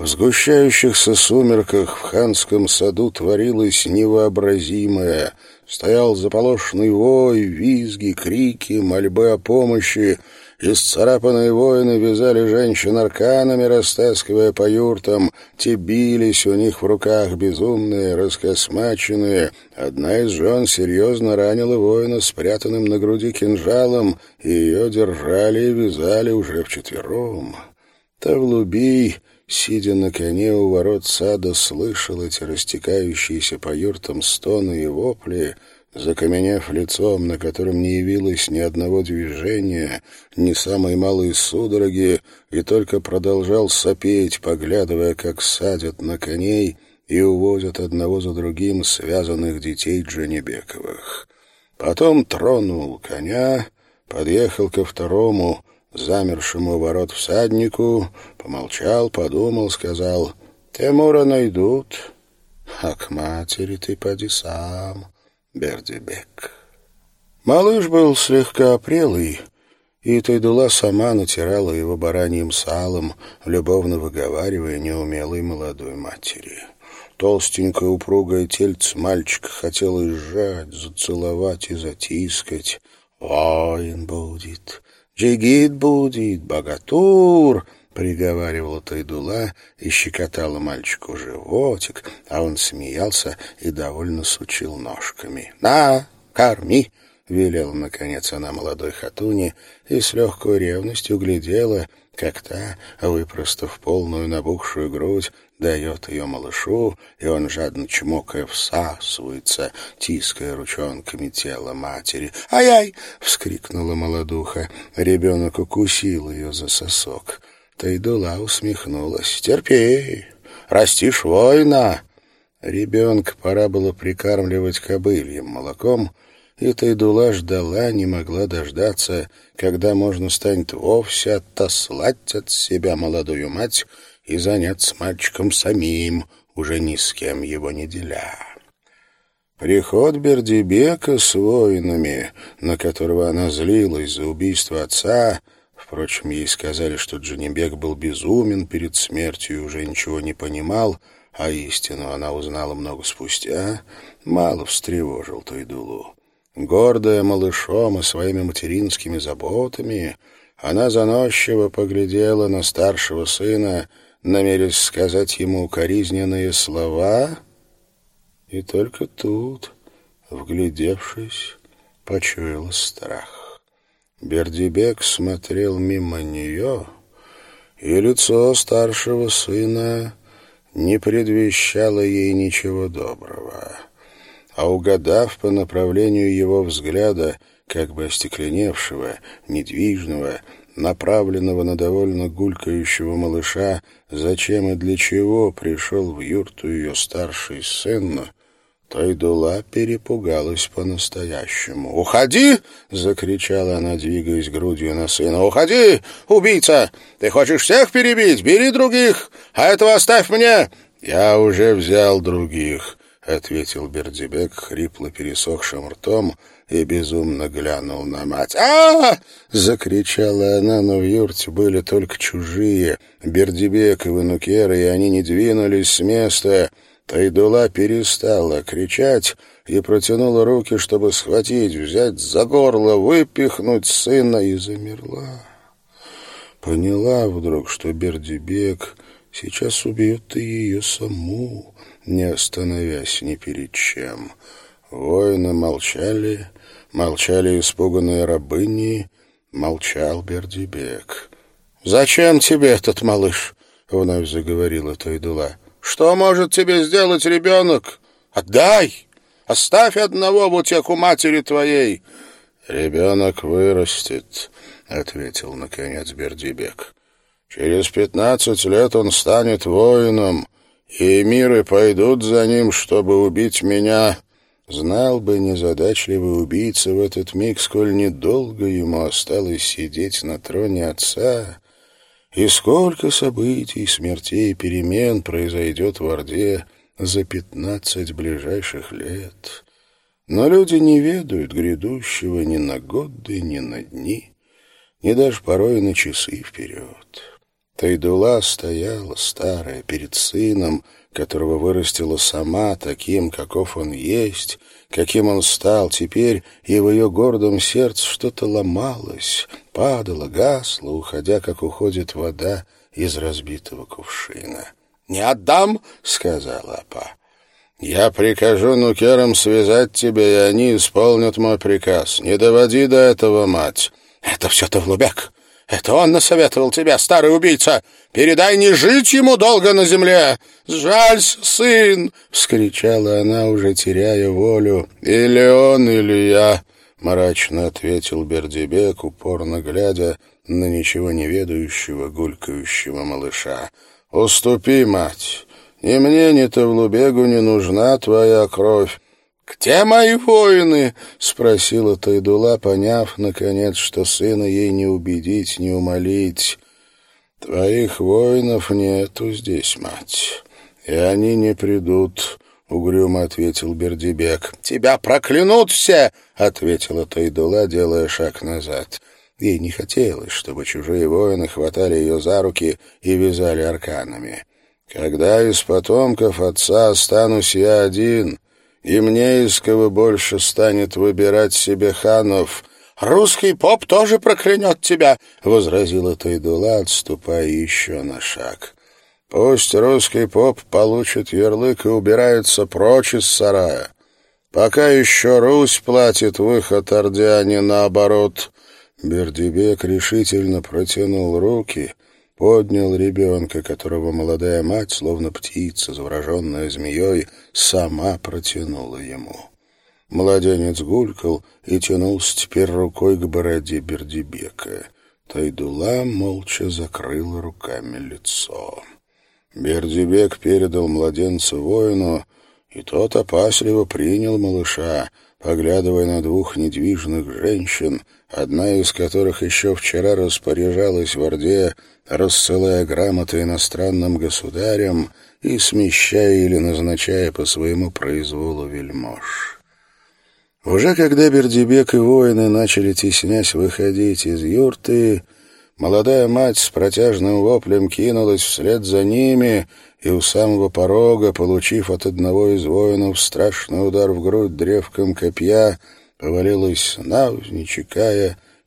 В сгущающихся сумерках в ханском саду творилось невообразимое. Стоял заполошный вой, визги, крики, мольбы о помощи, Исцарапанные воины вязали женщин арканами, растаскивая по юртам. Те у них в руках, безумные, раскосмаченные. Одна из жен серьезно ранила воина спрятанным на груди кинжалом, и ее держали и вязали уже вчетвером. Тавлубий, сидя на коне у ворот сада, слышал эти растекающиеся по юртам стоны и вопли — Закаменев лицом, на котором не явилось ни одного движения, ни самой малой судороги, и только продолжал сопеть, поглядывая, как садят на коней и увозят одного за другим связанных детей Джанибековых. Потом тронул коня, подъехал ко второму, замершему ворот всаднику, помолчал, подумал, сказал, «Тимура найдут, а к матери ты поди сам». Бердибек. Малыш был слегка опрелый, и Тайдула сама натирала его бараньим салом, любовно выговаривая неумелой молодой матери. Толстенькое упругое тельце мальчика хотела сжать, зацеловать и затискать. «Воин будет, джигит будет, богатур!» — приговаривала Тайдула и щекотала мальчику животик, а он смеялся и довольно сучил ножками. «На, корми!» — велела, наконец, она молодой хатуне и с легкой ревностью глядела, как та, выпростав полную набухшую грудь, дает ее малышу, и он, жадно чмокая, всасывается, тиская ручонками тело матери. «Ай-ай!» — вскрикнула молодуха. Ребенок укусил ее за сосок. Тайдула усмехнулась. «Терпи, растишь воина!» Ребенка пора было прикармливать кобыльем молоком, и Тайдула ждала, не могла дождаться, когда можно станет вовсе отослать от себя молодую мать и заняться мальчиком самим, уже ни с кем его не деля. Приход Бердибека с воинами, на которого она злилась за убийство отца, Впрочем, ей сказали, что Джанибек был безумен перед смертью и уже ничего не понимал, а истину она узнала много спустя, мало встревожил Тойдулу. Гордая малышом и своими материнскими заботами, она заносчиво поглядела на старшего сына, намерясь сказать ему укоризненные слова, и только тут, вглядевшись, почуяла страх. Бердибек смотрел мимо нее, и лицо старшего сына не предвещало ей ничего доброго. А угадав по направлению его взгляда, как бы остекленевшего, недвижного, направленного на довольно гулькающего малыша, зачем и для чего пришел в юрту ее старший сын, Тайдула перепугалась по-настоящему. «Уходи!» — закричала она, двигаясь грудью на сына. «Уходи, убийца! Ты хочешь всех перебить? Бери других, а этого оставь мне!» «Я уже взял других», — ответил Бердибек хрипло пересохшим ртом и безумно глянул на мать. а, -а, закричала она, но в юрте были только чужие. Бердибек и Ванукера, и они не двинулись с места — Тайдула перестала кричать и протянула руки, чтобы схватить, взять за горло, выпихнуть сына, и замерла. Поняла вдруг, что Бердибек сейчас убьет и ее саму, не остановясь ни перед чем. Воины молчали, молчали испуганные рабыни, молчал Бердибек. «Зачем тебе этот малыш?» — вновь заговорила Тайдула. Что может тебе сделать ребенок? Отдай! Оставь одного в утеху матери твоей!» «Ребенок вырастет», — ответил, наконец, Бердибек. «Через пятнадцать лет он станет воином, и миры пойдут за ним, чтобы убить меня». Знал бы незадачливый убийца в этот миг, сколь недолго ему осталось сидеть на троне отца, и сколько событий, смертей и перемен произойдет в Орде за пятнадцать ближайших лет. Но люди не ведают грядущего ни на годы, ни на дни, ни даже порой на часы вперед. Тайдула стояла, старая, перед сыном, которого вырастила сама таким, каков он есть, каким он стал теперь, и в ее гордом сердце что-то ломалось, падало, гасло, уходя, как уходит вода из разбитого кувшина. «Не отдам!» — сказала Апа. «Я прикажу нукерам связать тебя, и они исполнят мой приказ. Не доводи до этого, мать!» «Это все Тавлубек! Это он насоветовал тебя, старый убийца! Передай не жить ему долго на земле! Сжалься, сын!» — вскричала она, уже теряя волю. «Или он, или я!» — мрачно ответил Бердибек, упорно глядя на ничего не ведающего, гулькающего малыша. «Уступи, мать! Ни мне, ни Тавлубегу не нужна твоя кровь. «Где мои воины?» — спросила Тайдула, поняв, наконец, что сына ей не убедить, не умолить. «Твоих воинов нету здесь, мать, и они не придут», — угрюмо ответил Бердибек. «Тебя проклянут все!» — ответила Тайдула, делая шаг назад. Ей не хотелось, чтобы чужие воины хватали ее за руки и вязали арканами. «Когда из потомков отца останусь я один...» и мне из кого больше станет выбирать себе ханов. Русский поп тоже проклянет тебя, — возразила Тайдула, отступая еще на шаг. Пусть русский поп получит ярлык и убирается прочь из сарая. Пока еще Русь платит выход Орде, а не наоборот. Бердибек решительно протянул руки — поднял ребенка, которого молодая мать, словно птица, завороженная змеей, сама протянула ему. Младенец гулькал и тянулся теперь рукой к бороде Бердибека. Тайдула молча закрыла руками лицо. Бердибек передал младенца воину, и тот опасливо принял малыша, поглядывая на двух недвижных женщин, одна из которых еще вчера распоряжалась в Орде, рассылая грамоты иностранным государям и смещая или назначая по своему произволу вельмож. Уже когда Бердибек и воины начали теснясь выходить из юрты, молодая мать с протяжным воплем кинулась вслед за ними и у самого порога, получив от одного из воинов страшный удар в грудь древком копья, повалилась навзничь,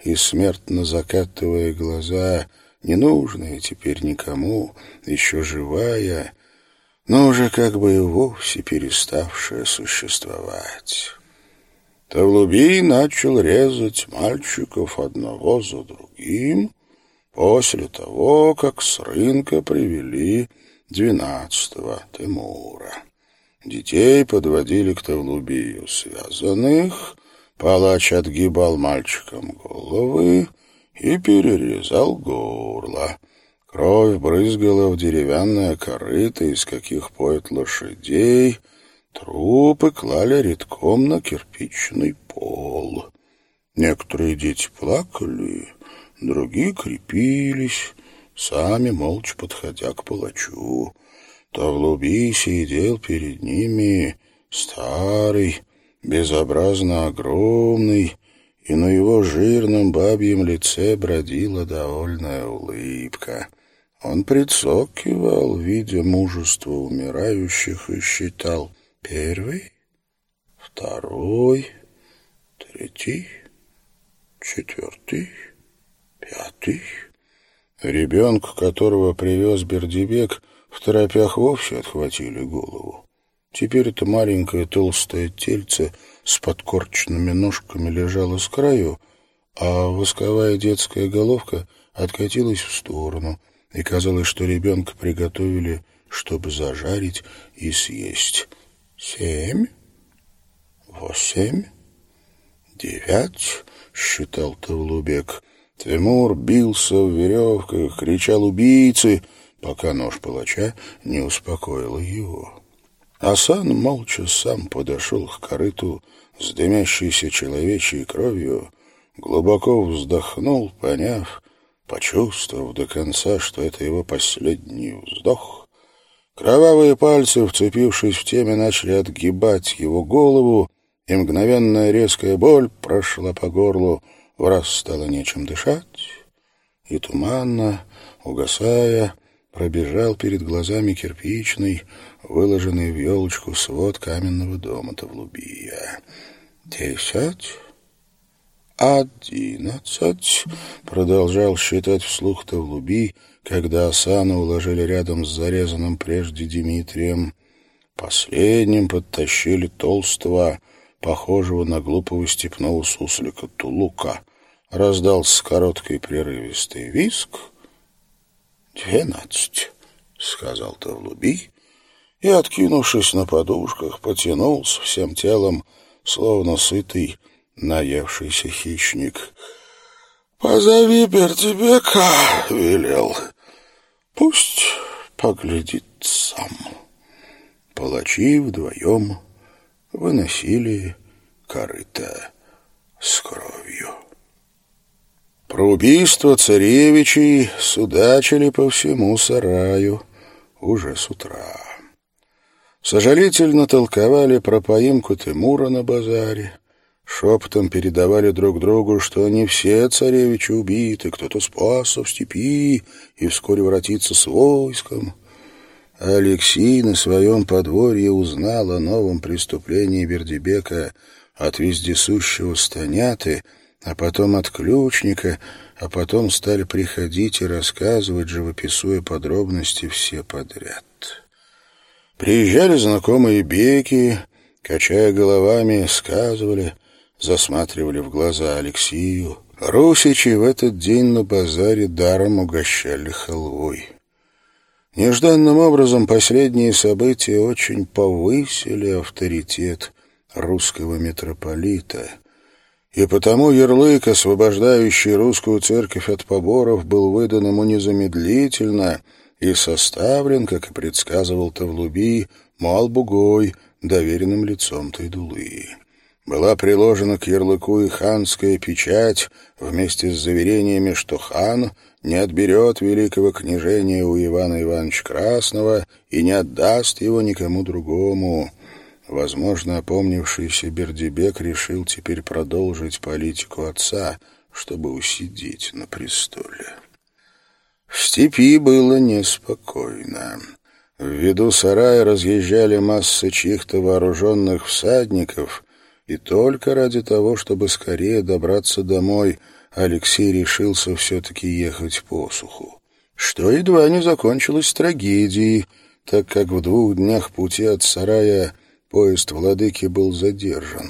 и смертно закатывая глаза — ненужная теперь никому, еще живая, но уже как бы и вовсе переставшая существовать. Тавлубий начал резать мальчиков одного за другим после того, как с рынка привели двенадцатого Тимура. Детей подводили к Тавлубию связанных, палач отгибал мальчикам головы, и перерезал горло. Кровь брызгала в деревянное корыто, из каких поют лошадей. Трупы клали редком на кирпичный пол. Некоторые дети плакали, другие крепились, сами молча подходя к палачу. Тавлуби сидел перед ними старый, безобразно огромный, и на его жирном бабьем лице бродила довольная улыбка. Он прицокивал, видя мужество умирающих, и считал первый, второй, третий, четвертый, пятый. Ребенка, которого привез Бердибек, в торопях вовсе отхватили голову. Теперь это маленькое толстое тельце — с подкорченными ножками лежала с краю, а восковая детская головка откатилась в сторону, и казалось, что ребенка приготовили, чтобы зажарить и съесть. «Семь, восемь, девять», — считал Тавлубек. Тимур бился в веревках, кричал «убийцы», пока нож палача не успокоил его. Асан молча сам подошел к корыту с дымящейся человечьей кровью, глубоко вздохнул, поняв, почувствовав до конца, что это его последний вздох. Кровавые пальцы, вцепившись в теме, начали отгибать его голову, и мгновенная резкая боль прошла по горлу, в раз стало нечем дышать, и туманно, Угасая, пробежал перед глазами кирпичный, выложенный в елочку свод каменного дома Тавлубия. «Десять, одиннадцать», — продолжал считать вслух Тавлуби, когда Асана уложили рядом с зарезанным прежде Дмитрием. Последним подтащили толстого, похожего на глупого степного суслика Тулука. Раздался короткий прерывистый виск. «Двенадцать», — сказал Тавлуби, и, откинувшись на подушках, потянулся всем телом, словно сытый, наевшийся хищник. «Позови Бердебека», — велел. «Пусть поглядит сам». Палачи вдвоем выносили корыто с кровью. Про убийство царевичей судачили по всему сараю уже с утра. Сожалительно толковали про поимку Тимура на базаре, шепотом передавали друг другу, что не все царевичи убиты, кто-то спасся в степи и вскоре воротится с войском — Алексей на своем подворье узнал о новом преступлении Бердебека от вездесущего Станяты, а потом от ключника, а потом стали приходить и рассказывать, живописуя подробности все подряд. Приезжали знакомые беки, качая головами, сказывали, засматривали в глаза Алексею. Русичи в этот день на базаре даром угощали халвой. Нежданным образом последние события очень повысили авторитет русского митрополита, и потому ярлык, освобождающий русскую церковь от поборов, был выдан ему незамедлительно и составлен, как и предсказывал Тавлуби, Малбугой, доверенным лицом Тайдулы. Была приложена к ярлыку и ханская печать вместе с заверениями, что хан — не отберет великого княжения у Ивана Ивановича Красного и не отдаст его никому другому. Возможно, опомнившийся Бердебек решил теперь продолжить политику отца, чтобы усидеть на престоле. В степи было неспокойно. В виду сарая разъезжали массы чьих-то вооруженных всадников, и только ради того, чтобы скорее добраться домой — Алексей решился все-таки ехать по суху. Что едва не закончилось трагедией, так как в двух днях пути от сарая поезд владыки был задержан.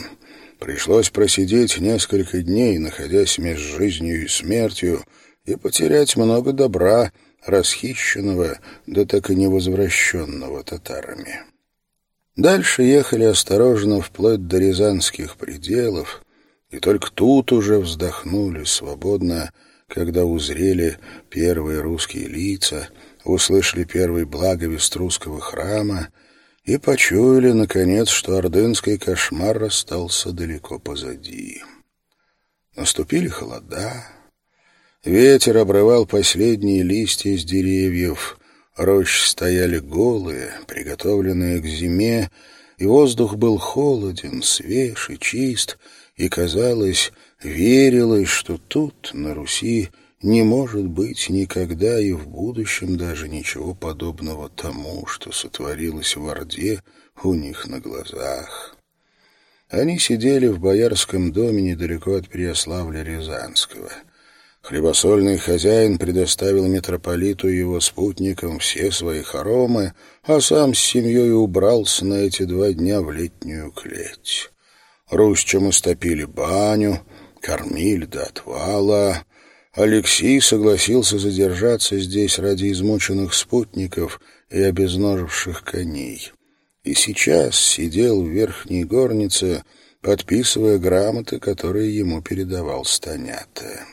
Пришлось просидеть несколько дней, находясь между жизнью и смертью, и потерять много добра, расхищенного, да так и невозвращенного татарами. Дальше ехали осторожно вплоть до рязанских пределов, и только тут уже вздохнули свободно, когда узрели первые русские лица, услышали первый благовест русского храма и почуяли, наконец, что ордынский кошмар остался далеко позади. Наступили холода, ветер обрывал последние листья с деревьев, рощи стояли голые, приготовленные к зиме, и воздух был холоден, свеж и чист — и, казалось, верилось, что тут, на Руси, не может быть никогда и в будущем даже ничего подобного тому, что сотворилось в Орде у них на глазах. Они сидели в боярском доме недалеко от Переяславля-Рязанского. Хлебосольный хозяин предоставил митрополиту и его спутникам все свои хоромы, а сам с семьей убрался на эти два дня в летнюю клеть. Русчам истопили баню, кормили до отвала. Алексей согласился задержаться здесь ради измученных спутников и обезноживших коней. И сейчас сидел в верхней горнице, подписывая грамоты, которые ему передавал Станята.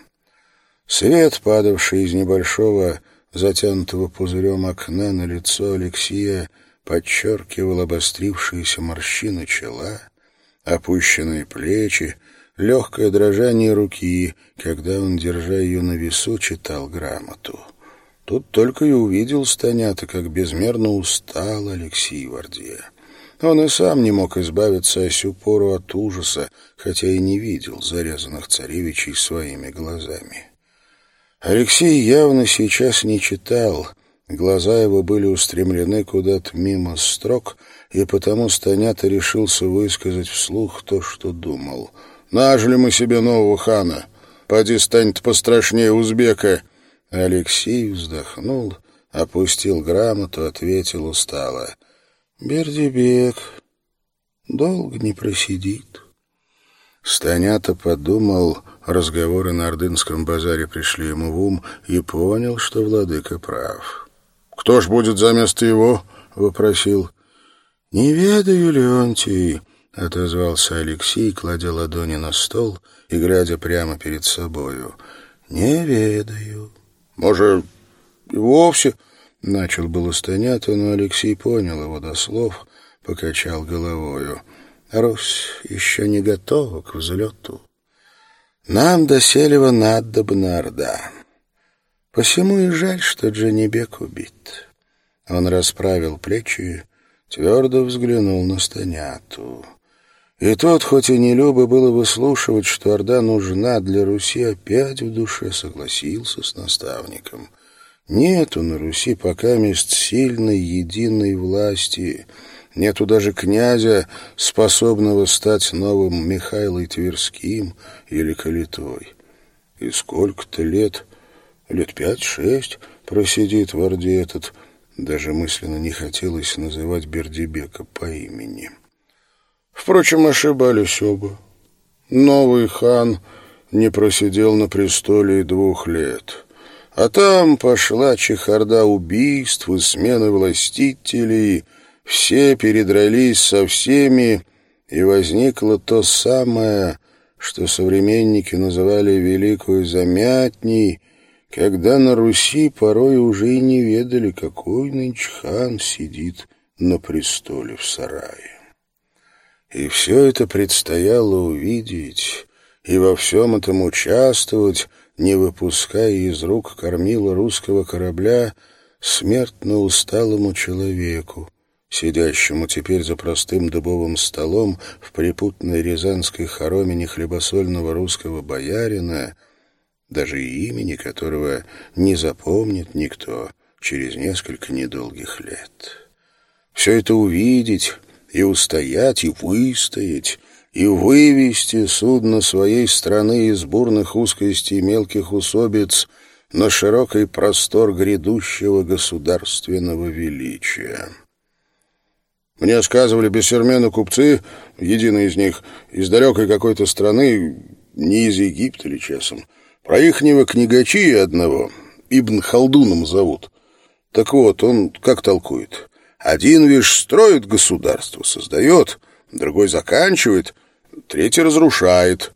Свет, падавший из небольшого, затянутого пузырем окна на лицо Алексея, подчеркивал обострившиеся морщины чела опущенные плечи, легкое дрожание руки, когда он, держа ее на весу, читал грамоту. Тут только и увидел Станята, как безмерно устал Алексей Вардия. Он и сам не мог избавиться о сю пору от ужаса, хотя и не видел зарезанных царевичей своими глазами. Алексей явно сейчас не читал. Глаза его были устремлены куда-то мимо строк, и потому Станята решился высказать вслух то, что думал. «Нажили мы себе нового хана. Поди станет пострашнее узбека». Алексей вздохнул, опустил грамоту, ответил устало. «Бердибек долго не просидит». Станята подумал, разговоры на Ордынском базаре пришли ему в ум, и понял, что владыка прав. «Кто ж будет за место его?» — вопросил. «Не ведаю, Леонтий», — отозвался Алексей, кладя ладони на стол и глядя прямо перед собою. «Не ведаю». «Может, и вовсе...» — начал было Станята, но Алексей понял его до слов, покачал головою. Русь еще не готова к взлету. Нам до Селева надобна Орда. Посему и жаль, что Джанибек убит. Он расправил плечи, твердо взглянул на Станяту. И тот, хоть и не любо было выслушивать, что Орда нужна для Руси, опять в душе согласился с наставником. Нету на Руси пока мест сильной единой власти — Нету даже князя, способного стать новым Михайлой Тверским или Калитой. И сколько-то лет, лет пять-шесть, просидит в Орде этот, даже мысленно не хотелось называть Бердибека по имени. Впрочем, ошибались оба. Новый хан не просидел на престоле и двух лет. А там пошла чехарда убийств и смены властителей — все передрались со всеми, и возникло то самое, что современники называли «великую замятней», когда на Руси порой уже и не ведали, какой нынче хан сидит на престоле в сарае. И все это предстояло увидеть, и во всем этом участвовать, не выпуская из рук кормила русского корабля смертно усталому человеку, сидящему теперь за простым дубовым столом в припутной рязанской хоромине хлебосольного русского боярина, даже имени которого не запомнит никто через несколько недолгих лет. Все это увидеть и устоять, и выстоять, и вывести судно своей страны из бурных узкостей мелких усобиц на широкий простор грядущего государственного величия. Мне сказывали бессермены купцы, единый из них, из далекой какой-то страны, не из Египта или часом. Про ихнего книгачи одного, Ибн Халдуном зовут. Так вот, он как толкует? Один, вишь, строит государство, создает, другой заканчивает, третий разрушает.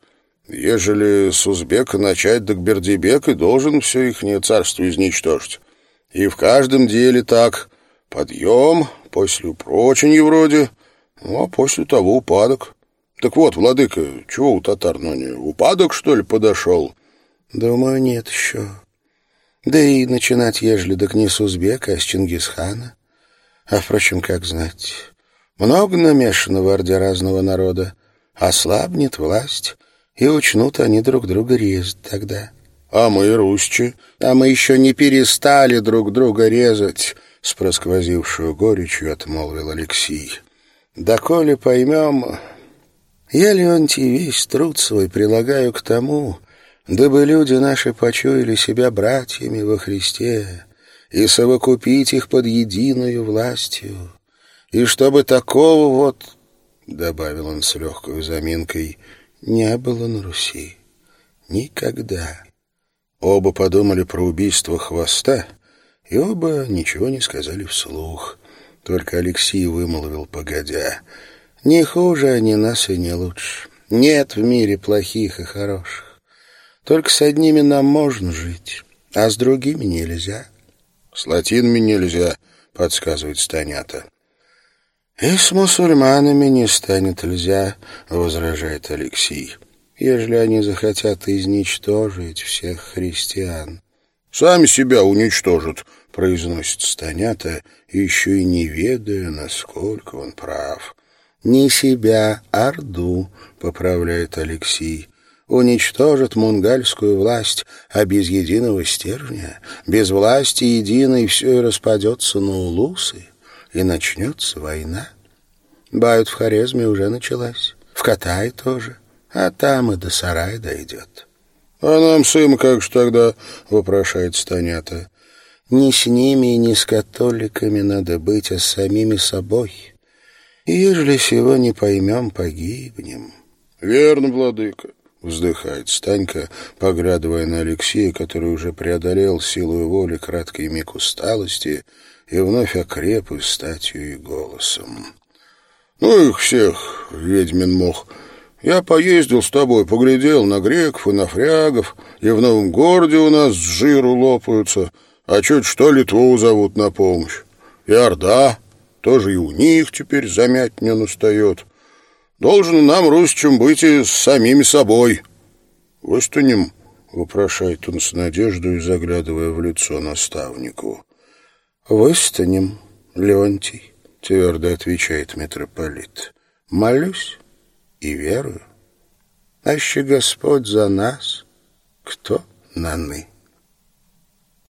Ежели с Узбека начать, так и должен все ихнее царство изничтожить. И в каждом деле так. Подъем, после упроченья вроде, ну, а после того упадок. Так вот, владыка, чего у татар, ну не, упадок, что ли, подошел? Думаю, нет еще. Да и начинать, ежели так не с Узбека, а с Чингисхана. А, впрочем, как знать, много намешано в орде разного народа. Ослабнет власть, и учнут они друг друга резать тогда. А мы, русчи? А мы еще не перестали друг друга резать, с просквозившую горечью отмолвил Алексей. «Да коли поймем, я, Леонтий, весь труд свой прилагаю к тому, дабы люди наши почуяли себя братьями во Христе и совокупить их под единую властью, и чтобы такого вот, — добавил он с легкой заминкой, — не было на Руси. Никогда. Оба подумали про убийство хвоста — и оба ничего не сказали вслух. Только Алексей вымолвил, погодя. «Не хуже они нас и не лучше. Нет в мире плохих и хороших. Только с одними нам можно жить, а с другими нельзя». «С латинами нельзя», — подсказывает Станята. «И с мусульманами не станет нельзя», — возражает Алексей, «ежели они захотят изничтожить всех христиан». «Сами себя уничтожат», — произносит Станята, еще и не ведая, насколько он прав. «Не себя, а Орду», — поправляет Алексей. Уничтожит мунгальскую власть, а без единого стержня, без власти единой все и распадется на улусы, и начнется война. Бают в Хорезме уже началась, в Катае тоже, а там и до сарая дойдет. — А нам с им как же тогда? — вопрошает Станята. — Не с ними и не с католиками надо быть, а с самими собой. И ежели сего не поймем, погибнем. — Верно, владыка, — вздыхает Станька, поглядывая на Алексея, который уже преодолел силу воли краткий миг усталости и вновь окреп и статью и голосом. Ну их всех, ведьмин мох. Я поездил с тобой, поглядел на греков и на фрягов, и в новом городе у нас с жиру лопаются, а чуть что Литву зовут на помощь. И Орда, тоже и у них теперь замять не настает. Должен нам, русичам, быть и с самими собой. Выстанем, — вопрошает он с надеждой, заглядывая в лицо наставнику. Выстанем, Леонтий твердо отвечает митрополит. Молюсь и верую. Аще Господь за нас, кто наны.